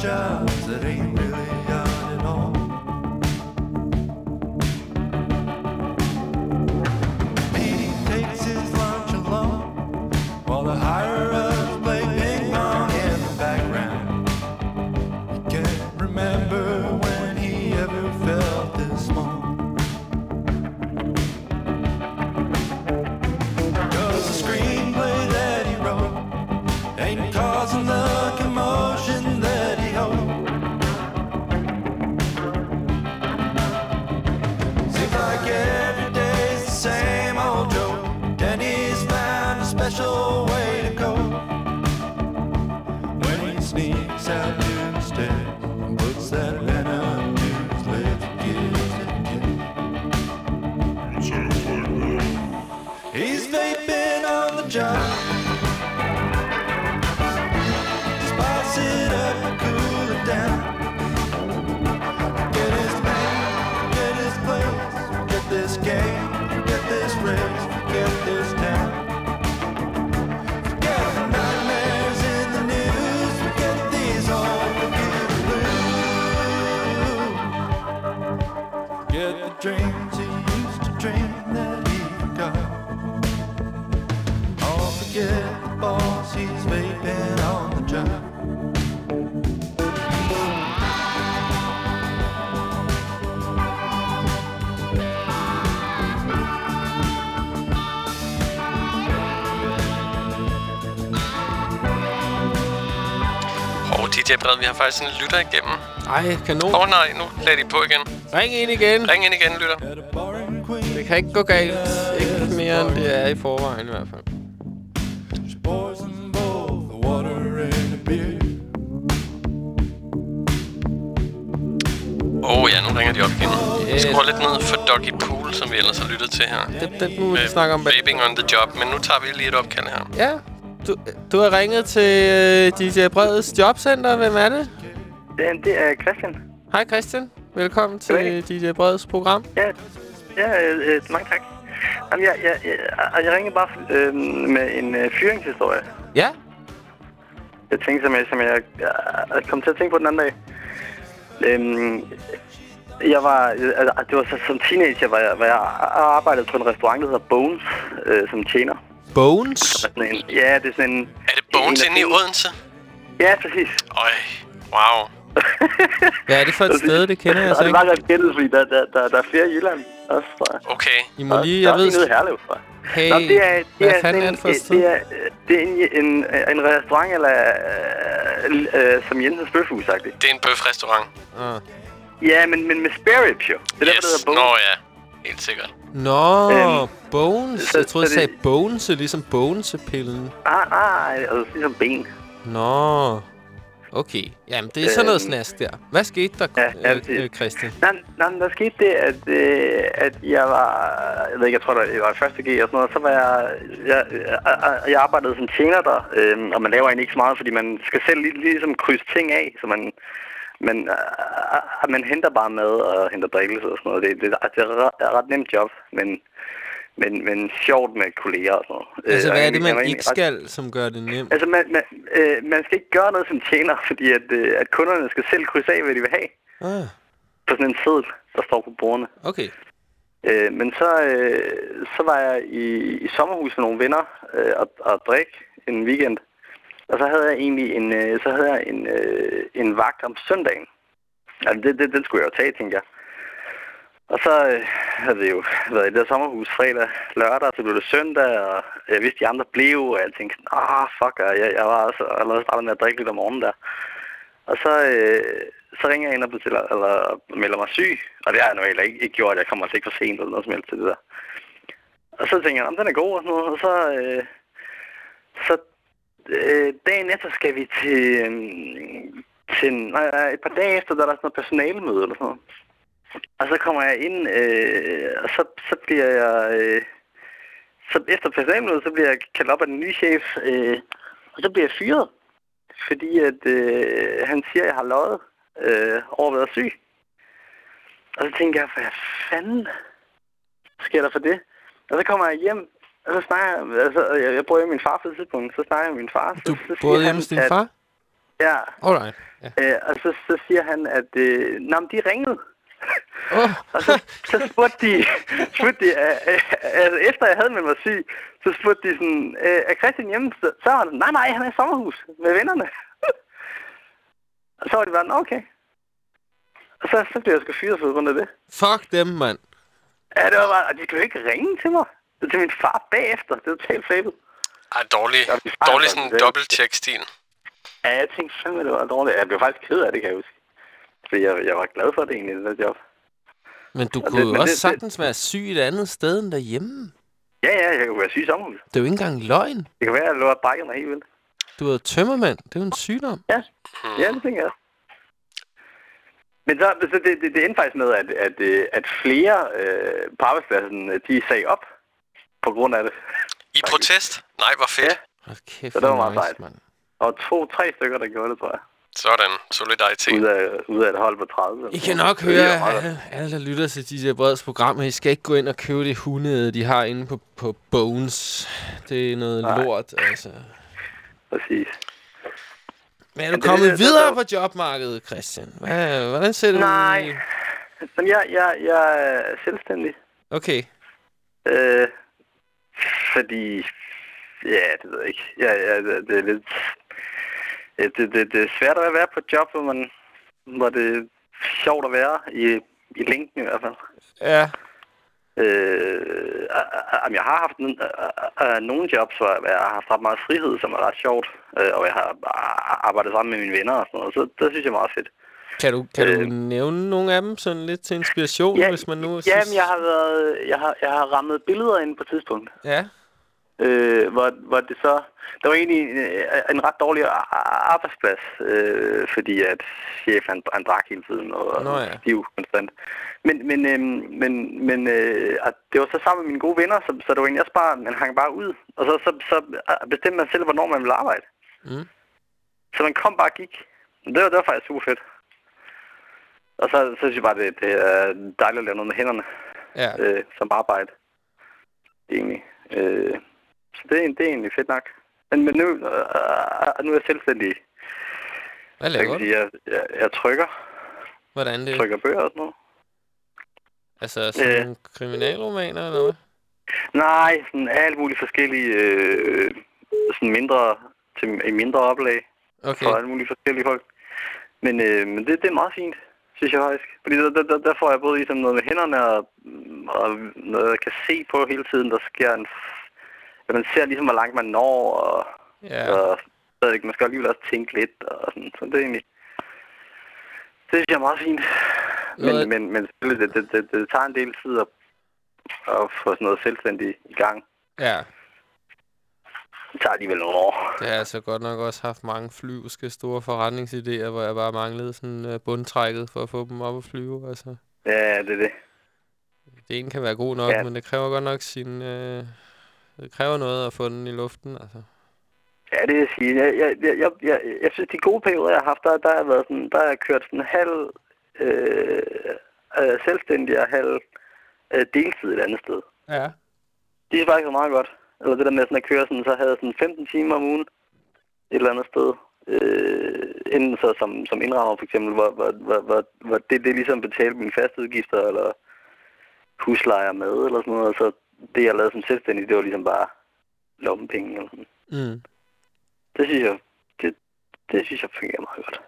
job. Brede, vi har faktisk en lytter igennem. Ej, kanon. Åh oh, nej, nu lader de på igen. Ring ind igen. Ring ind igen, lytter. Det kan ikke gå galt. Ikke mere, end det er i forvejen i hvert fald. Åh oh, ja, nu ringer de op igen. Yes. Skru lidt ned for Doggy Pool, som vi ellers har lyttet til her. Det, det nu vi snakker om... Vaping on the job, men nu tager vi lige et opkald her. Ja, du, du har ringet til øh, DJ Breds jobcenter. Hvem er det? Det, er- det er Christian. Hej Christian. Velkommen til. DJ Breds program. Ja, ja øh, øh, mange tak. Jamen, jeg, jeg, jeg, jeg, jeg ringer bare øh, med en øh, fyringshistorie. Ja? Jeg tænkte, som jeg, som jeg, jeg kom til at tænke på den anden dag. Øhm, jeg var, øh, altså, det var så, som teenager, var jeg, var jeg arbejdede på en restaurant, der hedder Bones, øh, som tjener. Bones? En, ja, det er sådan en... Er det Bones inde i Odense? Ja, præcis. Øj, wow. Hvad er det for et sted? Det kender jeg Og så det ikke. var ret kendt, fordi der, der, der, der er flere i Jylland også, jeg. Okay. I må lige, Der jeg er ved... også en nede i Herlev, jeg. Hey, Nå, det er, det hvad er fanden er det for et sted? Det er, det er en, en, en restaurant, eller øh, øh, som Jensens Bøfhus, sagt det. Det er en bøfrestaurant. Ah. Ja, men, men med spare ribs, jo. Det er derfor, det Yes, hedder nå Bones. ja. Helt sikkert. Nå, Øhm, Bones. så- Jeg troede, så du sagde det- Bones, ligesom Bones-pillen. Ah, ah, altså ligesom ben. Nå. Okay. Jamen, det er sådan noget Øhm, snask der. Hvad skete der, ja, ja, øh, øh, Christian? Nej, nej, der skete det, at, øh, at jeg var, jeg ved ikke, jeg tror, der, jeg var i første G og sådan noget, så var jeg, jeg, jeg, jeg arbejdede som tjener der, øh, og man laver egentlig ikke så meget, fordi man skal selv lige, ligesom krydse ting af, så man, man, øh, man henter bare mad og henter drikkelse og sådan noget. Det, det, det er et ret, et ret nemt job, men, men, men sjovt med kolleger og sådan noget. Altså, Øh, hvad og er det, man ikke ret- skal, som gør det nemt? Altså, man, man, øh, man skal ikke gøre noget som tjener, fordi at, øh, at kunderne skal selv krydse af, hvad de vil have Ah, på sådan en seddel, der står på bordene. okay. Øh, men så, øh, så var jeg i, i sommerhus med nogle venner øh, og, og drikke en weekend. Og så havde jeg egentlig en, øh, så havde jeg en, øh, en vagt om søndagen. Altså, det, det, den skulle jeg jo tage, tænkte jeg. Og så øh, havde vi jo været i det der sommerhus fredag, lørdag, så blev det søndag, og jeg vidste, de andre blev, og jeg tænkte, ah, fuck, og jeg, jeg var altså allerede startet med at drikke lidt om morgenen der. Og så, øh, så ringer jeg ind og bestiller, eller melder mig syg, og det har jeg normalt ikke, ikke gjort, jeg kommer altså ikke for sent eller noget som helst til det der. Og så tænker jeg, den er god og sådan noget, og så, øh, så øh, dagen efter skal vi til, øh, til nej, et par dage efter, der er der sådan noget personalemøde eller sådan noget. Og så kommer jeg ind, øh, og så, så bliver jeg... Øh, så efter personalemødet, så bliver jeg kaldt op af den nye chef, øh, og så bliver jeg fyret. fordi at øh, han siger, at jeg har løjet øh, over at være syg. Og så tænker jeg, hvad fanden sker der for det? Og så kommer jeg hjem, og så snakker jeg, altså, jeg, jeg med min far på et tidspunkt, så snakker jeg med min far. Så, Du så boede hjemme hos din far? Ja. Alright. Ja. Øh, og så, så siger han, at øh, nå, de ringede. Oh. og så, så spurgte de, spurgte de øh, øh, altså efter jeg havde meldt mig syg, så spurgte de sådan, øh, er Christian hjemme? Så, så var han, nej, nej, han er i sommerhus med vennerne. og så var de bare, "Nå, okay. Og så, så blev jeg sgu fyret på grund af det. Fuck dem, mand. Ja, det var bare, og de skulle jo ikke ringe til mig. Det til min far bagefter. Det var totalt fabet. Ej, dårlig, dårlig sådan dobbelt-check-stil. Ja, jeg tænkte fandme, det var dårligt. Jeg blev faktisk ked af det, kan jeg huske. Fordi jeg, jeg var glad for det egentlig, det der job. Men du Og kunne det- jo men også det- det- sagtens være syg et andet sted end derhjemme. Ja, ja, jeg kunne være syg i sommerhus. Det er jo ikke engang løgn. Det kan være, at jeg lå og brækkede mig helt vildt. Du er tømmermand. Det er jo en sygdom. Ja, ja det tænker jeg. Men så, så det, det, det endte faktisk med, at, at, øh, at flere øh, på arbejdspladsen, øh, de sagde op på grund af det. I protest? Nej, hvor fedt. Ja. Kæft, så det var meget nice, sejt. Og to-tre stykker, der gjorde det, tror jeg. Sådan. Solidaritet. Ud af, ud af et hold på 30. I kan nok Det høre, alle, alle der lytter til DJ Breds program, I skal ikke gå ind og købe det hunde, de har inde på, på Bones. Det er noget Nej. lort, altså. Præcis. Men er Men du det- kommet det- det- videre på jobmarkedet, Christian? Hvad, hvordan ser det ud? Nej. Men jeg, jeg, jeg er selvstændig. Okay. Øh, fordi... Ja, det ved jeg ikke. Ja, ja, det, det er lidt... Ja, det, det, det er svært at være på et job, hvor, man, hvor det er sjovt at være, i, i længden i hvert fald. Ja. Øh, jeg har haft nogle jobs, hvor jeg har haft ret meget frihed, som er ret sjovt. Øh, og jeg har arbejdet sammen med mine venner og sådan noget, så det synes jeg er meget fedt. Kan du, kan du nævne nogle af dem sådan lidt til inspiration, Øh. Ja, hvis man nu Jamen, jeg har, været, jeg, har, jeg har rammet billeder ind på et tidspunkt. Ja. øh, hvor, hvor det så... Der var egentlig øh, en ret dårlig arbejdsplads, øh, fordi at chef han, han drak hele tiden og Nå ja. stiv konstant. Men, men, øh, men, men øh, det var så sammen med mine gode venner, så, så det var egentlig også bare, man hang bare ud. Og så, så, så øh, bestemte man selv, hvornår man ville arbejde. Mm. Så man kom bare og gik. Det var, det var faktisk super fedt. Og så, så synes jeg bare, det, det er dejligt at lave noget med hænderne Ja. øh, som arbejde. Egentlig. Øh, så det, er- det er egentlig fedt nok. Men, men nu, øh, nu er jeg selvstændig. Hvad Jeg, laver kan du? sige, jeg, jeg, jeg trykker, Hvordan det? trykker bøger og sådan noget. Altså sådan øh. kriminalromaner, eller hvad? Nej, sådan alt muligt forskellige, øh, sådan mindre, til, i mindre oplag. Okay. For alle mulige forskellige folk. Men, øh, men det, det er meget fint, synes jeg faktisk. Fordi der, der, der, får jeg både ligesom noget med hænderne og, og noget, jeg kan se på hele tiden. Der sker en... Ja, man ser ligesom, hvor langt man når, og, Ja. og stadigvæk, man skal alligevel også tænke lidt. Og sådan. Så det er egentlig... Det synes jeg er meget fint. Noget- Men, men, men selvfølgelig, det, det, det, det tager en del tid at, at få sådan noget selvstændigt i gang. Ja. Det tager alligevel nogle år. Det har altså godt nok også haft mange flyvske store forretningsidéer, hvor jeg bare manglede sådan uh, bundtrækket for at få dem op at flyve. Altså, Ja, det er det. det ene kan være god nok, Ja. men det kræver godt nok sin... Uh, det kræver noget at få den i luften, altså. Ja, det vil sige. Jeg, jeg, jeg, jeg, jeg, jeg synes, de gode perioder, jeg har haft, der, der har været sådan, der har jeg kørt sådan halv øh, øh, selvstændig og halv øh, deltid et andet sted. Ja. Det er faktisk meget godt. Eller det der med sådan at køre sådan, så havde jeg sådan 15 timer om ugen et eller andet sted. Øh, enten så som, som indrammer for eksempel, hvor, hvor, hvor, hvor, hvor det, det ligesom betalte mine faste udgifter, eller huslejer med, eller sådan noget. Og så det, jeg lavede som selvstændig, det var ligesom bare lommepenge. Eller sådan. Mm. Det synes jeg, det, det synes jeg fungerer meget godt.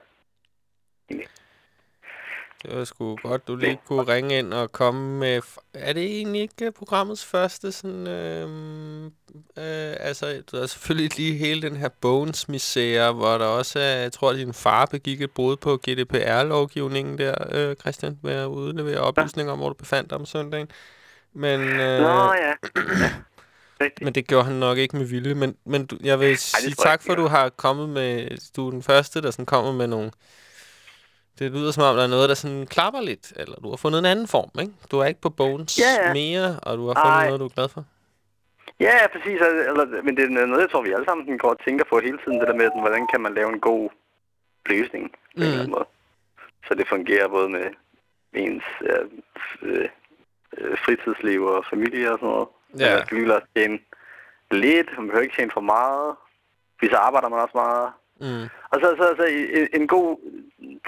Det var sgu godt, du lige kunne ringe ind og komme med... Er det egentlig ikke øh, programmets første sådan... Øh, øh, altså, der er selvfølgelig lige hele den her Bones-misære, hvor der også er... Jeg tror, at din far begik et brud på GDPR-lovgivningen der, øh, Christian, ved at udlevere oplysninger om, hvor du befandt dig om søndagen. Men, øh, Nå, ja. men det gjorde han nok ikke med vilje. Men, men du, jeg vil sige tror jeg tak for, at du har kommet med... Du er den første, der sådan kommer med nogle... Det lyder som om, der er noget, der sådan klapper lidt. Eller du har fundet en anden form, ikke? Du er ikke på Bones Ja, ja. mere, og du har fundet Ej. noget, du er glad for. Ja, præcis. Eller, men det er noget, jeg tror, vi alle sammen sådan går og tænker på hele tiden, det der med, sådan, hvordan kan man lave en god løsning på en eller anden måde. Så det fungerer både med ens øh, øh, fritidsliv og familie og sådan noget. Ja. Man skal lige lade tjene lidt, man behøver ikke tjene for meget. Fordi så arbejder man også meget. Mm. Og så, så, så en, en god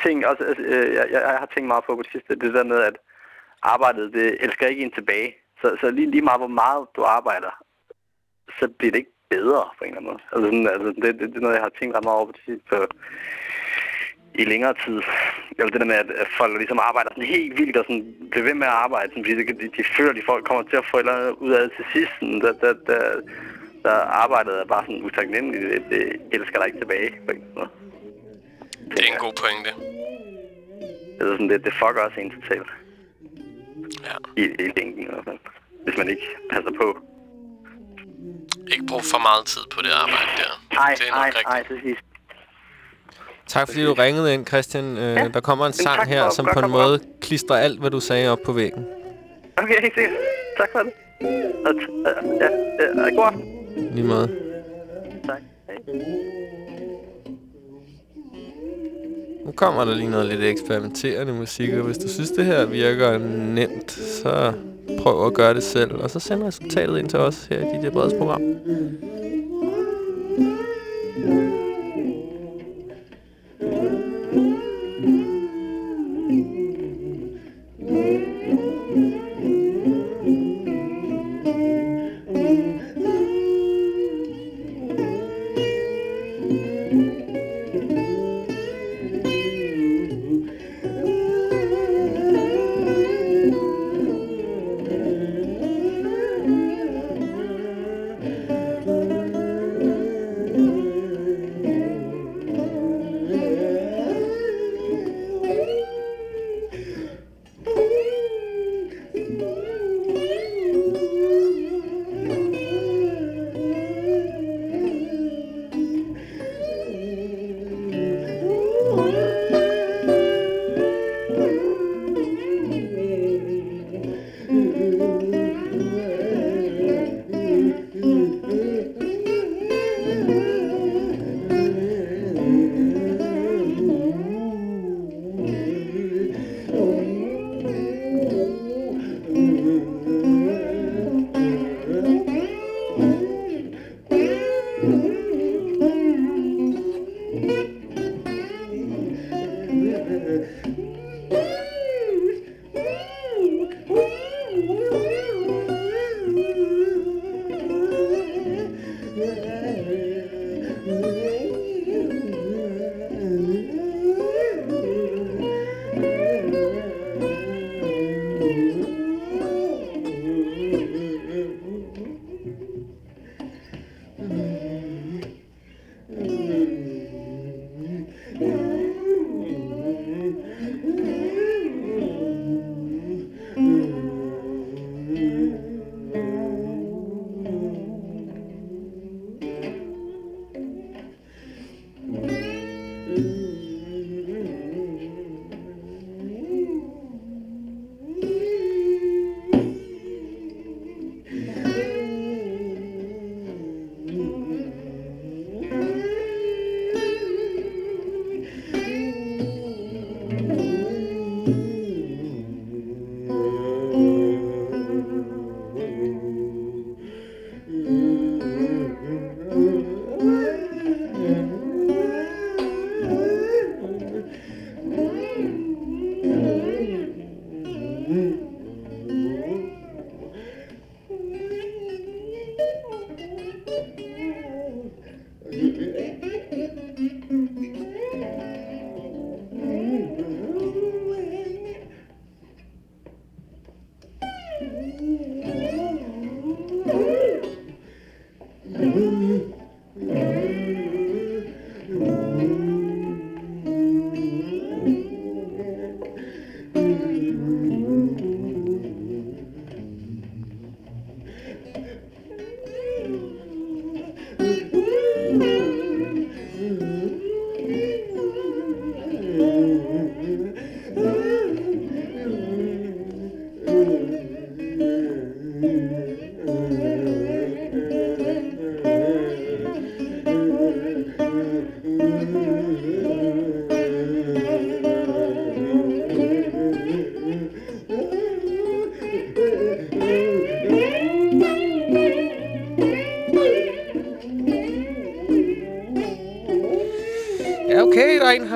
ting, også, altså, øh, jeg, jeg, jeg har tænkt meget på på det sidste, det der med, at arbejdet, det elsker ikke en tilbage. Så, så lige, lige meget, hvor meget du arbejder, så bliver det ikke bedre på en eller anden måde. Altså, sådan, altså det, det, det, er noget, jeg har tænkt ret meget over på det sidste, på, i længere tid. Eller det der med, at, at folk ligesom arbejder sådan helt vildt og sådan bliver ved med at arbejde, sådan, fordi de, de, de føler, at de folk kommer til at få et eller andet ud af det til sidst. Sådan, der, der, der, der arbejdet er bare sådan utaknemmeligt. Det, det elsker dig ikke tilbage. På en måde. Det er en god pointe. Altså sådan, det, det fucker også en totalt. Ja. I, i længden i hvert fald. Hvis man ikke passer på. Ikke bruge for meget tid på det arbejde der. Nej, det er nej, nej, præcis. Tak fordi du ringede ind, Christian. Øh, Ja, der kommer en sang tak her, som på en måde klistrer alt, hvad du sagde op på væggen. Okay, helt sikkert. Tak for det. Og øh, ja, ja, god aften. Lige måde. Tak. Hej. Nu kommer der lige noget lidt eksperimenterende musik, og hvis du synes, det her virker nemt, så prøv at gøre det selv, og så send resultatet ind til os her i dit Breds program.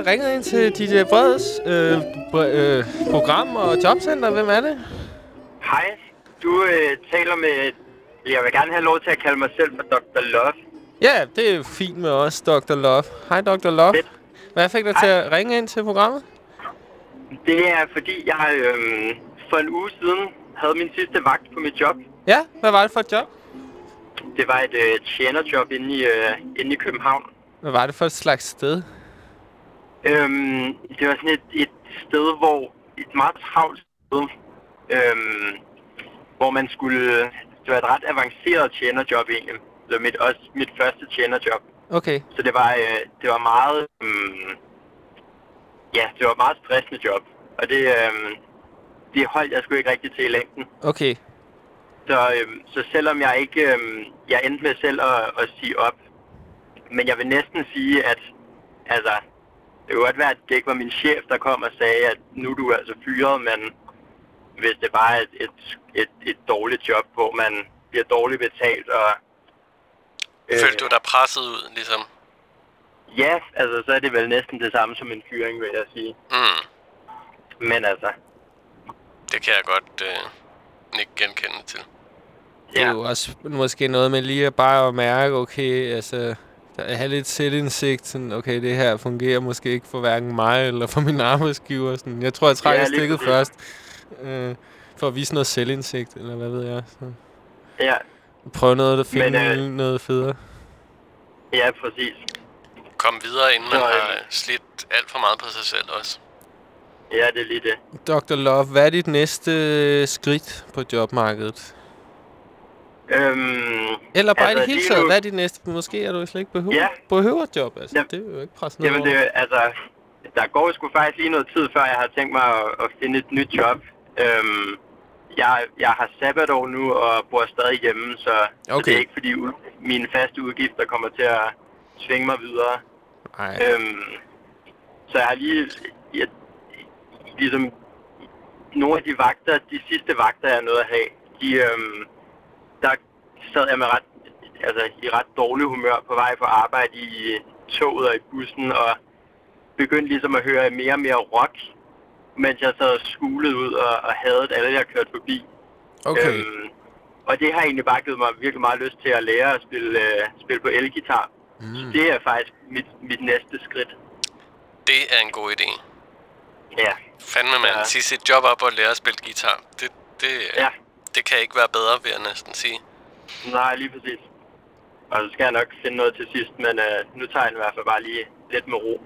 Ringet ind til DJ Breds øh, øh, program og jobcenter. Hvem er det? Hej, du øh, taler med... Jeg vil gerne have lov til at kalde mig selv for Dr. Love. Ja, det er fint med os, Dr. Love. Hej, Dr. Love. Hvad fik dig til at ringe ind til programmet? Det er fordi, jeg øh, for en uge siden havde min sidste vagt på mit job. Ja, hvad var det for et job? Det var et øh, tjenerjob inde i, øh, inde i København. Hvad var det for et slags sted? Øhm, det var sådan et, et sted, hvor... Et meget travlt sted. Øhm, hvor man skulle... Det var et ret avanceret tjenerjob egentlig. Det var mit, også mit første tjenerjob. Okay. Så det var, øh, det var meget... Øhm, ja, det var et meget stressende job. Og det, øhm, det holdt jeg sgu ikke rigtig til i længden. Okay. Så, øhm, så selvom jeg ikke... Øhm, jeg endte med selv at, at sige op. Men jeg vil næsten sige, at... Altså, det kunne godt være, at det ikke var min chef, der kom og sagde, at nu er du altså fyret, men hvis det bare er et, et, et, et dårligt job, hvor man bliver dårligt betalt og... Øh. Følte du dig presset ud, ligesom? Ja, altså så er det vel næsten det samme som en fyring, vil jeg sige. Mm. Men altså, Det kan jeg godt øh, ikke genkende til. Det er jo også måske noget med lige at bare at mærke, okay, altså... at have lidt selvindsigt, sådan, okay, det her fungerer måske ikke for hverken mig eller for min arbejdsgiver. Sådan. Jeg tror, jeg trækker Ja, stikket først, øh, for at vise noget selvindsigt, eller hvad ved jeg. Så. ja, Prøv noget, der finder Men, øh, noget federe. ja, præcis. Kom videre, inden man Så, øh, har slidt alt for meget på sig selv også. Ja, det er lige det. Dr. Love, hvad er dit næste skridt på jobmarkedet? Øhm, Eller bare altså, i det hele taget, hvad er dit næste? Måske er du slet ikke behøver, Ja. behøver job, altså. Ja. Det er jo ikke presse noget Jamen, det, altså, der går sgu faktisk lige noget tid, før jeg har tænkt mig at, at finde et nyt job. Øhm, jeg, jeg har sabbatår nu og bor stadig hjemme, så, okay. så det er ikke fordi mine faste udgifter kommer til at svinge mig videre. Nej. Øhm, så jeg har lige, jeg, ligesom, nogle af de vagter, de sidste vagter, jeg nåede at have, de, øhm, sad jeg med ret, altså, i ret dårlig humør på vej på arbejde i toget og i bussen, og begyndte ligesom at høre mere og mere rock, mens jeg sad og skulede ud og, og havde alle, jeg kørte forbi. Okay. Øhm, og det har egentlig bare givet mig virkelig meget lyst til at lære at spille, øh, spille på elgitar. Mm. Så det er faktisk mit, mit næste skridt. Det er en god idé. Ja. Fandme, man. Ja. Sige sit job op og lære at spille guitar. Det, det, ja. det kan ikke være bedre, vil jeg næsten sige. Nej, lige præcis. Og så skal jeg nok finde noget til sidst, men øh, nu tager jeg den i hvert fald bare lige lidt med ro.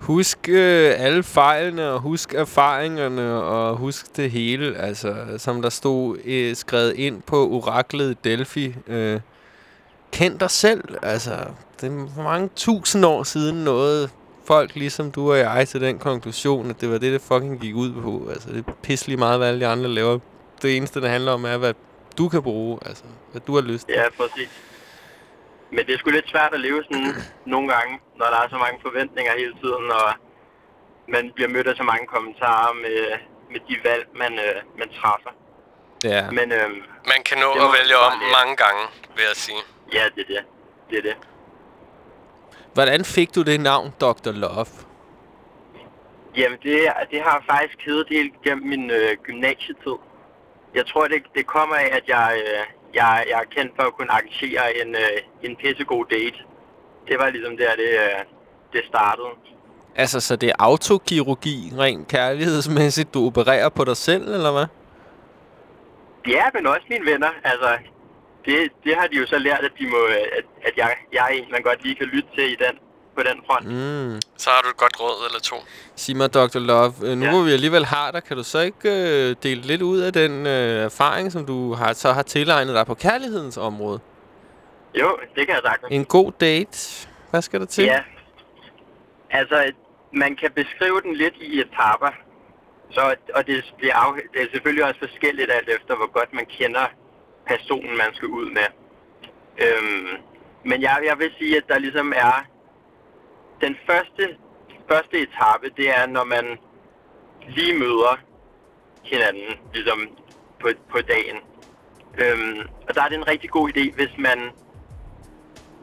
Husk øh, alle fejlene, og husk erfaringerne, og husk det hele. Altså, som der stod øh, skrevet ind på oraklet Delphi. Øh, kend dig selv. Altså, det er mange tusind år siden noget folk ligesom du og jeg til den konklusion, at det var det, det fucking gik ud på. Altså, det er pisselig meget, hvad alle de andre laver. Det eneste, det handler om, er, hvad du kan bruge. Altså, hvad du har lyst til. Ja, præcis. Men det er sgu lidt svært at leve sådan nogle gange, når der er så mange forventninger hele tiden, og man bliver mødt af så mange kommentarer med, med de valg, man, øh, man træffer. Ja. Men øhm, Man kan nå at vælge om lære. mange gange, vil jeg sige. ja, det er det. Det er det. Hvordan fik du det navn, Dr. Love? Jamen, det, det har faktisk heddet helt gennem min øh, gymnasietid. Jeg tror, det, det kommer af, at jeg, øh, jeg, jeg er kendt for at kunne arrangere en, øh, en pissegod date. Det var ligesom der, det, øh, det startede. Altså, så det er autokirurgi, rent kærlighedsmæssigt, du opererer på dig selv, eller hvad? Ja, men også mine venner. Altså, det, det har de jo så lært, at, de må, at, at jeg, jeg er en, man godt lige kan lytte til i den, på den front. Mm. Så har du et godt råd eller to. Sig mig, Dr. Love, øh, nu ja. hvor vi alligevel har dig, kan du så ikke øh, dele lidt ud af den øh, erfaring, som du har, så har tilegnet dig på kærlighedens område? Jo, det kan jeg sagtens. En god date. Hvad skal der til? Ja. Altså, man kan beskrive den lidt i etapper. Så, og det, bliver af, det er selvfølgelig også forskelligt alt efter, hvor godt man kender personen, man skal ud med. Øhm, men jeg, jeg vil sige, at der ligesom er den første, første etape, det er, når man lige møder hinanden, ligesom på, på dagen. Øhm, og der er det en rigtig god idé, hvis man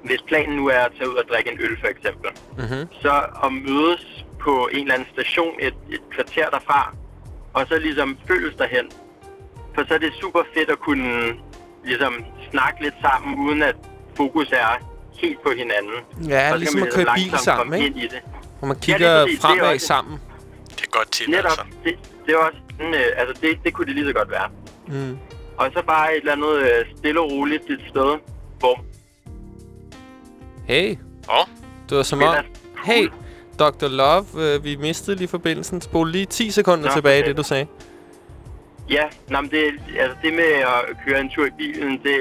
hvis planen nu er at tage ud og drikke en øl for eksempel, Mm-hmm. så at mødes på en eller anden station et, et kvarter derfra, og så ligesom følges derhen. For så er det super fedt at kunne ligesom snakke lidt sammen, uden at fokus er helt på hinanden. Ja, Så ligesom man at køre bil sammen, ikke? ind i det. Hvor man Ja, kigger lige præcis. Det er fremad også- sammen. Det er godt til, Netop, altså. det, det er også sådan, øh, altså det, det kunne det lige så godt være. Mm. Og så bare et eller andet øh, stille og roligt et sted, hvor Hey. Oh. Det var som om... Hey, Dr. Love, øh, vi mistede lige forbindelsen. Spol lige 10 sekunder Nå, tilbage, okay. det du sagde. Ja, nå, men det, altså det med at køre en tur i bilen, det,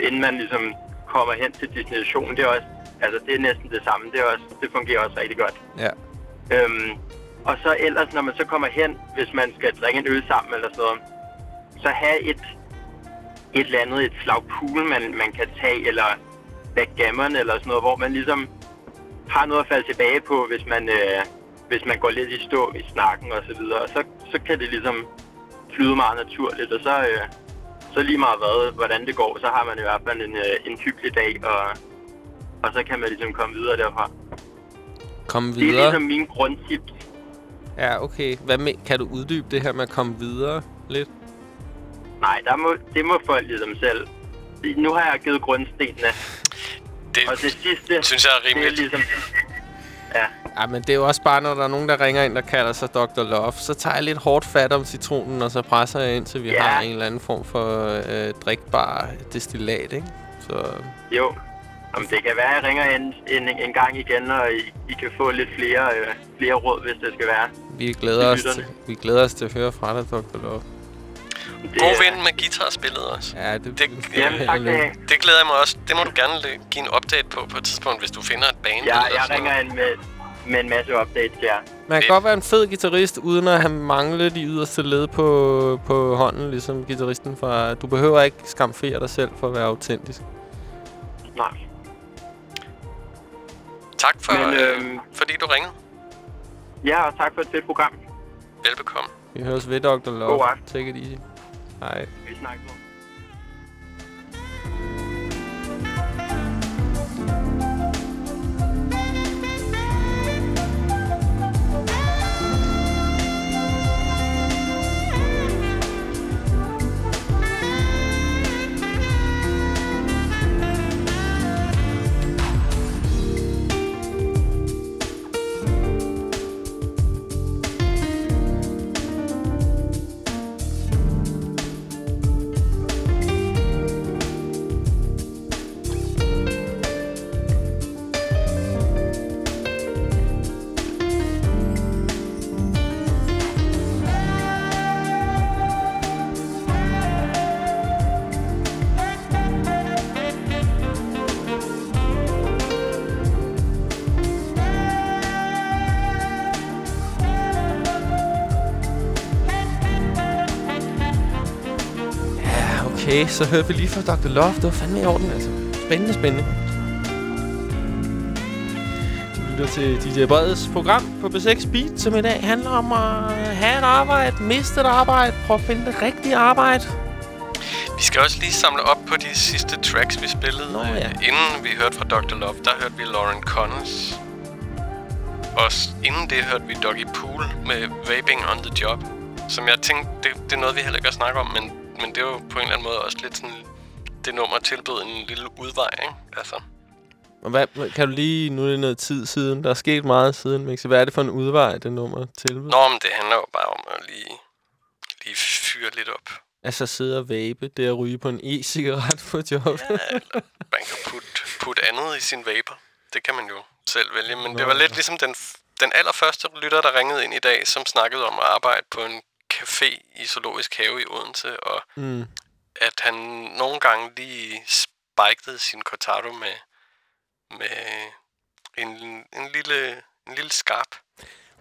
inden man ligesom kommer hen til destinationen, det er også, altså det er næsten det samme. Det, er også, det fungerer også rigtig godt. Ja. Øhm, og så ellers, når man så kommer hen, hvis man skal drikke en øl sammen eller sådan noget, så have et, et eller andet, et slag pool, man, man kan tage, eller backgammon eller sådan noget, hvor man ligesom har noget at falde tilbage på, hvis man, øh, hvis man går lidt i stå i snakken og så videre. Og så, så kan det ligesom flyde meget naturligt, og så, øh, så lige meget hvad, hvordan det går, så har man i hvert fald en, øh, en hyggelig dag, og, og så kan man ligesom komme videre derfra. Kom Det er videre. ligesom mine grundtips. Ja, okay. Hvad med, kan du uddybe det her med at komme videre lidt? Nej, der må, det må folk ligesom selv. Nu har jeg givet grundstenene. Det, og det sidste, synes jeg er rimeligt. Det er ligesom, ja, Ja, men det er jo også bare, når der er nogen, der ringer ind, der kalder sig Dr. Love, så tager jeg lidt hårdt fat om citronen, og så presser jeg ind, til vi Ja. har en eller anden form for øh, drikbar destillat, ikke? Så jo. Om det kan være, at jeg ringer en, en, en gang igen, og I, I kan få lidt flere, øh, flere råd, hvis det skal være. vi glæder, os Til vi glæder os til at høre fra dig, Dr. Love. God ven med guitarspillet også. Ja, det, det, Jamen, tak det glæder jeg mig også. Det må du gerne give en update på på et tidspunkt, hvis du finder et band. Ja, jeg ringer noget. ind med, med en masse updates, ja. Man kan godt være en fed guitarist, uden at have manglet de yderste led på, på hånden, ligesom guitaristen fra... Du behøver ikke skamfere dig selv for at være autentisk. Nej. Tak for, Men, øh, øhm, fordi du ringede. Ja, og tak for et fedt program. Velbekomme. Vi høres ved, Dr. Love. God aften. Take it easy. Hej. Vi snakkes okay. Så hørte vi lige fra Dr. Love. Det var fandme i orden, altså. Spændende, spændende. Du lytter til DJ Breds program på B6 Beat, som i dag handler om at have et arbejde, miste et arbejde, prøve at finde det rigtige arbejde. Vi skal også lige samle op på de sidste tracks, vi spillede. Nå, ja. Øh, Inden vi hørte fra Dr. Love, der hørte vi Lauren Connors. Og inden det hørte vi Doggy Pool med Vaping on the Job. Som jeg tænkte, det, det er noget, vi heller ikke har snakket om, men, men det er jo på en eller anden måde også lidt sådan... Det nummer tilbød en lille udvej, ikke? Altså, Og hvad, kan du lige, nu er det noget tid siden, der er sket meget siden, Mixi. Hvad er det for en udvej, det nummer tilbud? Nå, men det handler jo bare om at lige, lige fyre lidt op. Altså sidde og vape, det at ryge på en e-cigaret på job. Ja, eller man kan putte, putte andet i sin vapor. Det kan man jo selv vælge. Men Nå. det var lidt ligesom den, den allerførste lytter, der ringede ind i dag, som snakkede om at arbejde på en café i Zoologisk Have i Odense, og Mm. at han nogle gange lige spikede sin cortado med, med en, en, lille, en lille skarp.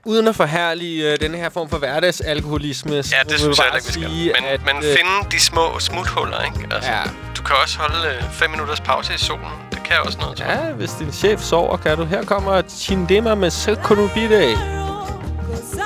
Uden at forhærlige øh, denne her form for hverdagsalkoholisme, Ja, det synes jeg ikke, vi skal. Men, at, men øh, finde de små smuthuller, ikke? Altså, Ja. Du kan også holde 5 minutters pause i solen. Det kan også noget, tror. Ja, hvis din chef sover, kan du. Her kommer Chindema med Selkonubide. Så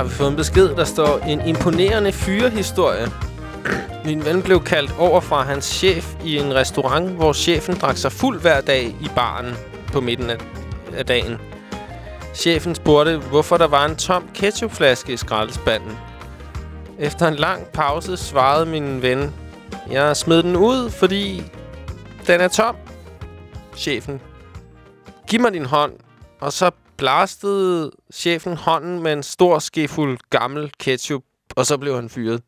har vi fået en besked, der står en imponerende fyrehistorie. Min ven blev kaldt over fra hans chef i en restaurant, hvor chefen drak sig fuld hver dag i baren på midten af, af dagen. Chefen spurgte, hvorfor der var en tom ketchupflaske i skraldespanden. Efter en lang pause svarede min ven, jeg smed den ud, fordi den er tom. Chefen, giv mig din hånd. Og så blastede chefen hånden med en stor skefuld gammel ketchup, og så blev han fyret.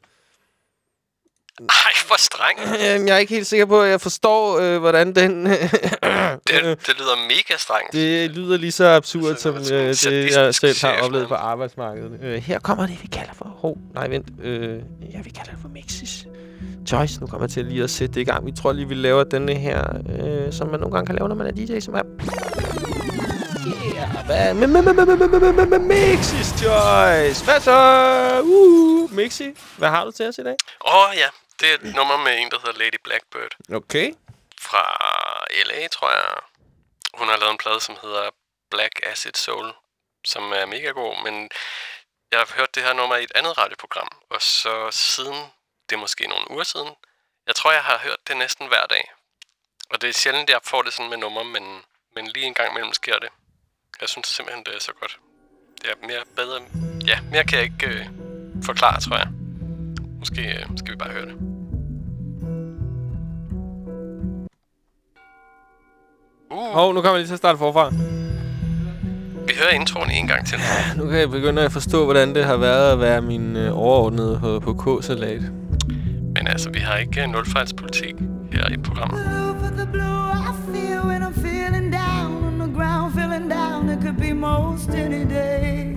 Ej, hvor streng. Øhm, Jeg er ikke helt sikker på, at jeg forstår, øh, hvordan den... Det, det lyder mega strengt. det lyder lige så absurd, som øh, det, jeg selv har oplevet på arbejdsmarkedet. Øh, her kommer det, vi kalder for... Hov, nej, vent. Øh, ja, vi kalder det for Mixis. Choice, nu kommer jeg til lige at sætte det i gang. Vi tror lige, vi laver denne her, øh, som man nogle gange kan lave, når man er DJ, som er... Yeah, Mixis Choice. Hvad så? Uh, Mixi, hvad har du til os i dag? Åh oh, ja, det er et nummer med en, der hedder Lady Blackbird. Okay. Fra LA, tror jeg. Hun har lavet en plade, som hedder Black Acid Soul, som er mega god, men jeg har hørt det her nummer i et andet radioprogram, og så siden, det er måske nogle uger siden, jeg tror, jeg har hørt det næsten hver dag. Og det er sjældent, jeg får det sådan med nummer, men, men lige en gang imellem sker det. Jeg synes simpelthen, det er så godt. Det er mere bedre... Ja, mere kan jeg ikke øh, forklare, tror jeg. Måske øh, skal vi bare høre det. Uh. Hov, nu kommer jeg lige til at starte forfra. Vi hører introen en gang til. Nu kan jeg begynde at forstå, hvordan det har været at være min øh, overordnede på, på K-salat. Men altså, vi har ikke øh, nulfejlspolitik her i programmet. Most any day.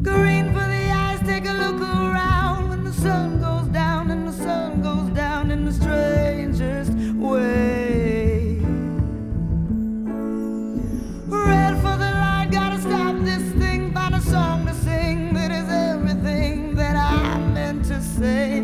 Green for the eyes, take a look around when the sun goes down and the sun goes down in the strangest way. Red for the light, gotta stop this thing, find a song to sing that is everything that I meant to say.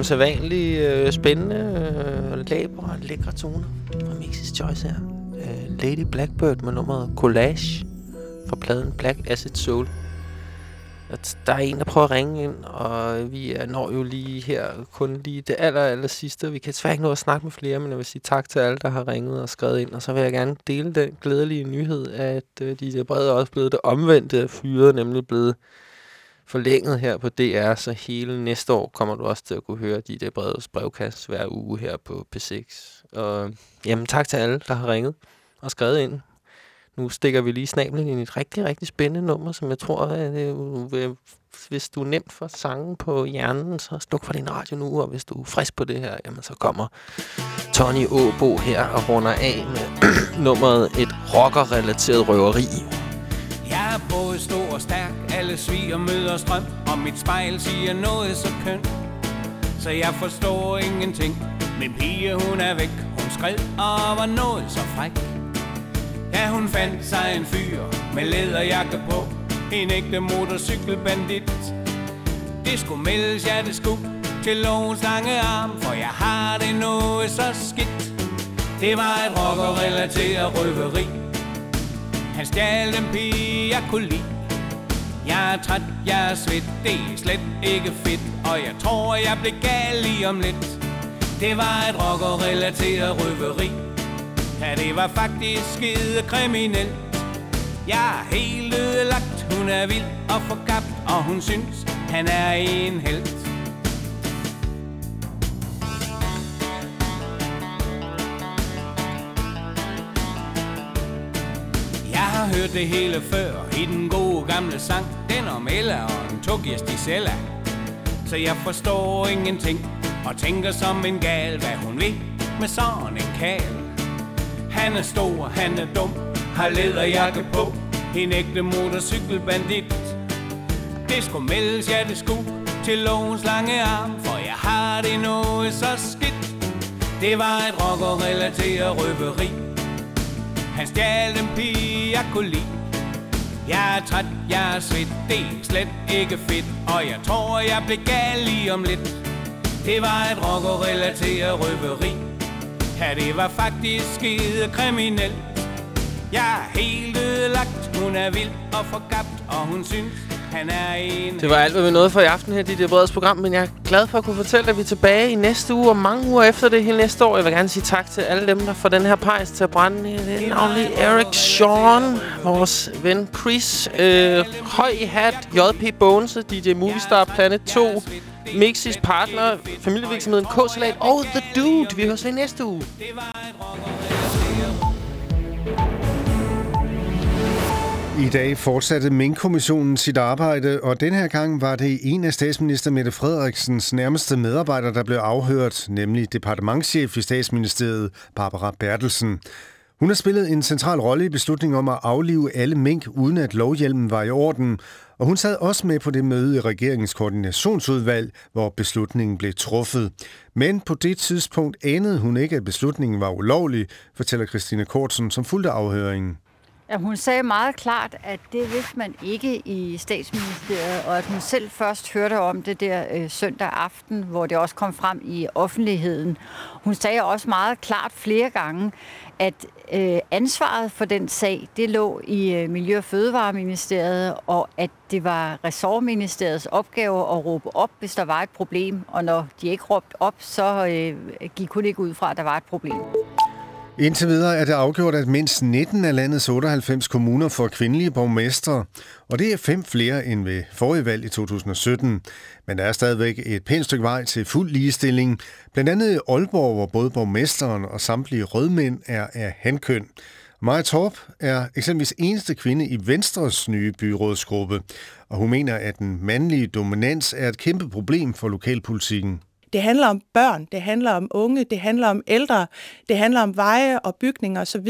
Som sædvanligt øh, spændende, øh, labre og lækre toner fra Mixis Choice her. Øh, Lady Blackbird med nummeret Collage fra pladen Black Acid Soul. At der er en, der prøver at ringe ind, og vi er når jo lige her kun lige det aller, aller sidste. Vi kan desværre ikke nå at snakke med flere, men jeg vil sige tak til alle, der har ringet og skrevet ind. Og så vil jeg gerne dele den glædelige nyhed, at øh, de brede også blevet det omvendte fyre, fyret, nemlig blevet forlænget her på DR, så hele næste år kommer du også til at kunne høre de der brevets brevkast hver uge her på P6. Og jamen tak til alle, der har ringet og skrevet ind. Nu stikker vi lige snablen ind i et rigtig, rigtig spændende nummer, som jeg tror, at øh, øh, øh hvis du er nemt for sangen på hjernen, så sluk for din radio nu, og hvis du er frisk på det her, jamen så kommer Tony Åbo her og runder af med nummeret Et rocker-relateret røveri. Jeg er både stor og stærk, alle sviger møder strøm, og mit spejl siger noget så kønt. Så jeg forstår ingenting. Min pige, hun er væk, hun skred og var noget så fræk. Ja, hun fandt sig en fyr med læderjakke på, en ægte motorcykelbandit. Det skulle meldes, ja det skulle, til lovens lange arm, for jeg har det noget så skidt. Det var et rocker-relateret røveri. Han stjal den pige, jeg kunne lide. Jeg er træt, jeg er svedt, det er slet ikke fedt, og jeg tror, jeg blev gal lige om lidt. Det var et rocker-relateret røveri. Ja, det var faktisk skide kriminelt. Jeg er helt ødelagt, hun er vild og forgabt, og hun synes, han er en helt. Har hørt det hele før i den gode gamle sang. Den om Ella og en Togias Gisella Så jeg forstår ingenting Og tænker som en gal, hvad hun vil Med sådan en kal Han er stor, han er dum Har læderjakke på En ægte motorcykelbandit. Det skulle meldes, ja det skulle Til lovens lange arm For jeg har det noget så skidt. Det var et rocker-relateret røveri han stjal en pige, jeg kunne lide. Jeg er træt, jeg er svedt, det er slet ikke fedt. Og jeg tror, jeg blev gal lige om lidt. Det var et rocker-relateret røveri. Ja, det var faktisk skide kriminelt. Jeg er helt ødelagt, hun er vild og forgabt, og hun synes, han er en... Det var alt, hvad vi nåede for i aften her, i det breds program, men jeg er glad for at kunne fortælle, at vi er tilbage i næste uge og mange uger efter det hele næste år. Jeg vil gerne sige tak til alle dem, der får den her pejs til at brænde. Det er navnlig Eric Sean, vores ven Chris, øh, Høj Hat, JP Bones, DJ Movistar Planet 2, Mixis partner, familievirksomheden K-Salat og The Dude. Vi høres ved næste uge. I dag fortsatte Mink-kommissionen sit arbejde, og den her gang var det en af statsminister Mette Frederiksens nærmeste medarbejdere, der blev afhørt, nemlig departementschef i statsministeriet, Barbara Bertelsen. Hun har spillet en central rolle i beslutningen om at aflive alle mink, uden at lovhjelmen var i orden, og hun sad også med på det møde i regeringens koordinationsudvalg, hvor beslutningen blev truffet. Men på det tidspunkt anede hun ikke, at beslutningen var ulovlig, fortæller Christine Kortsen, som fulgte afhøringen. Ja, hun sagde meget klart, at det vidste man ikke i statsministeriet, og at hun selv først hørte om det der øh, søndag aften, hvor det også kom frem i offentligheden. Hun sagde også meget klart flere gange, at øh, ansvaret for den sag, det lå i øh, Miljø- og Fødevareministeriet, og at det var ressortministeriets opgave at råbe op, hvis der var et problem. Og når de ikke råbte op, så øh, gik hun ikke ud fra, at der var et problem. Indtil videre er det afgjort, at mindst 19 af landets 98 kommuner får kvindelige borgmestre, og det er fem flere end ved forrige valg i 2017. Men der er stadigvæk et pænt stykke vej til fuld ligestilling, blandt andet i Aalborg, hvor både borgmesteren og samtlige rødmænd er af hankøn. Maja Torp er eksempelvis eneste kvinde i Venstres nye byrådsgruppe, og hun mener, at den mandlige dominans er et kæmpe problem for lokalpolitikken. Det handler om børn, det handler om unge, det handler om ældre, det handler om veje og bygninger osv.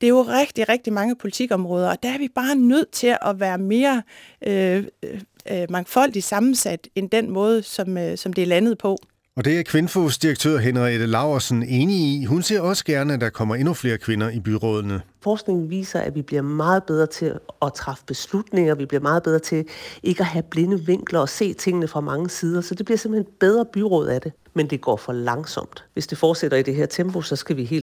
Det er jo rigtig, rigtig mange politikområder, og der er vi bare nødt til at være mere øh, øh, øh mangfoldigt sammensat end den måde, som, øh, som det er landet på. Og det er Kvinfos direktør Henriette Laversen enig i. Hun ser også gerne, at der kommer endnu flere kvinder i byrådene. Forskningen viser, at vi bliver meget bedre til at træffe beslutninger. Vi bliver meget bedre til ikke at have blinde vinkler og se tingene fra mange sider. Så det bliver simpelthen et bedre byråd af det. Men det går for langsomt. Hvis det fortsætter i det her tempo, så skal vi helt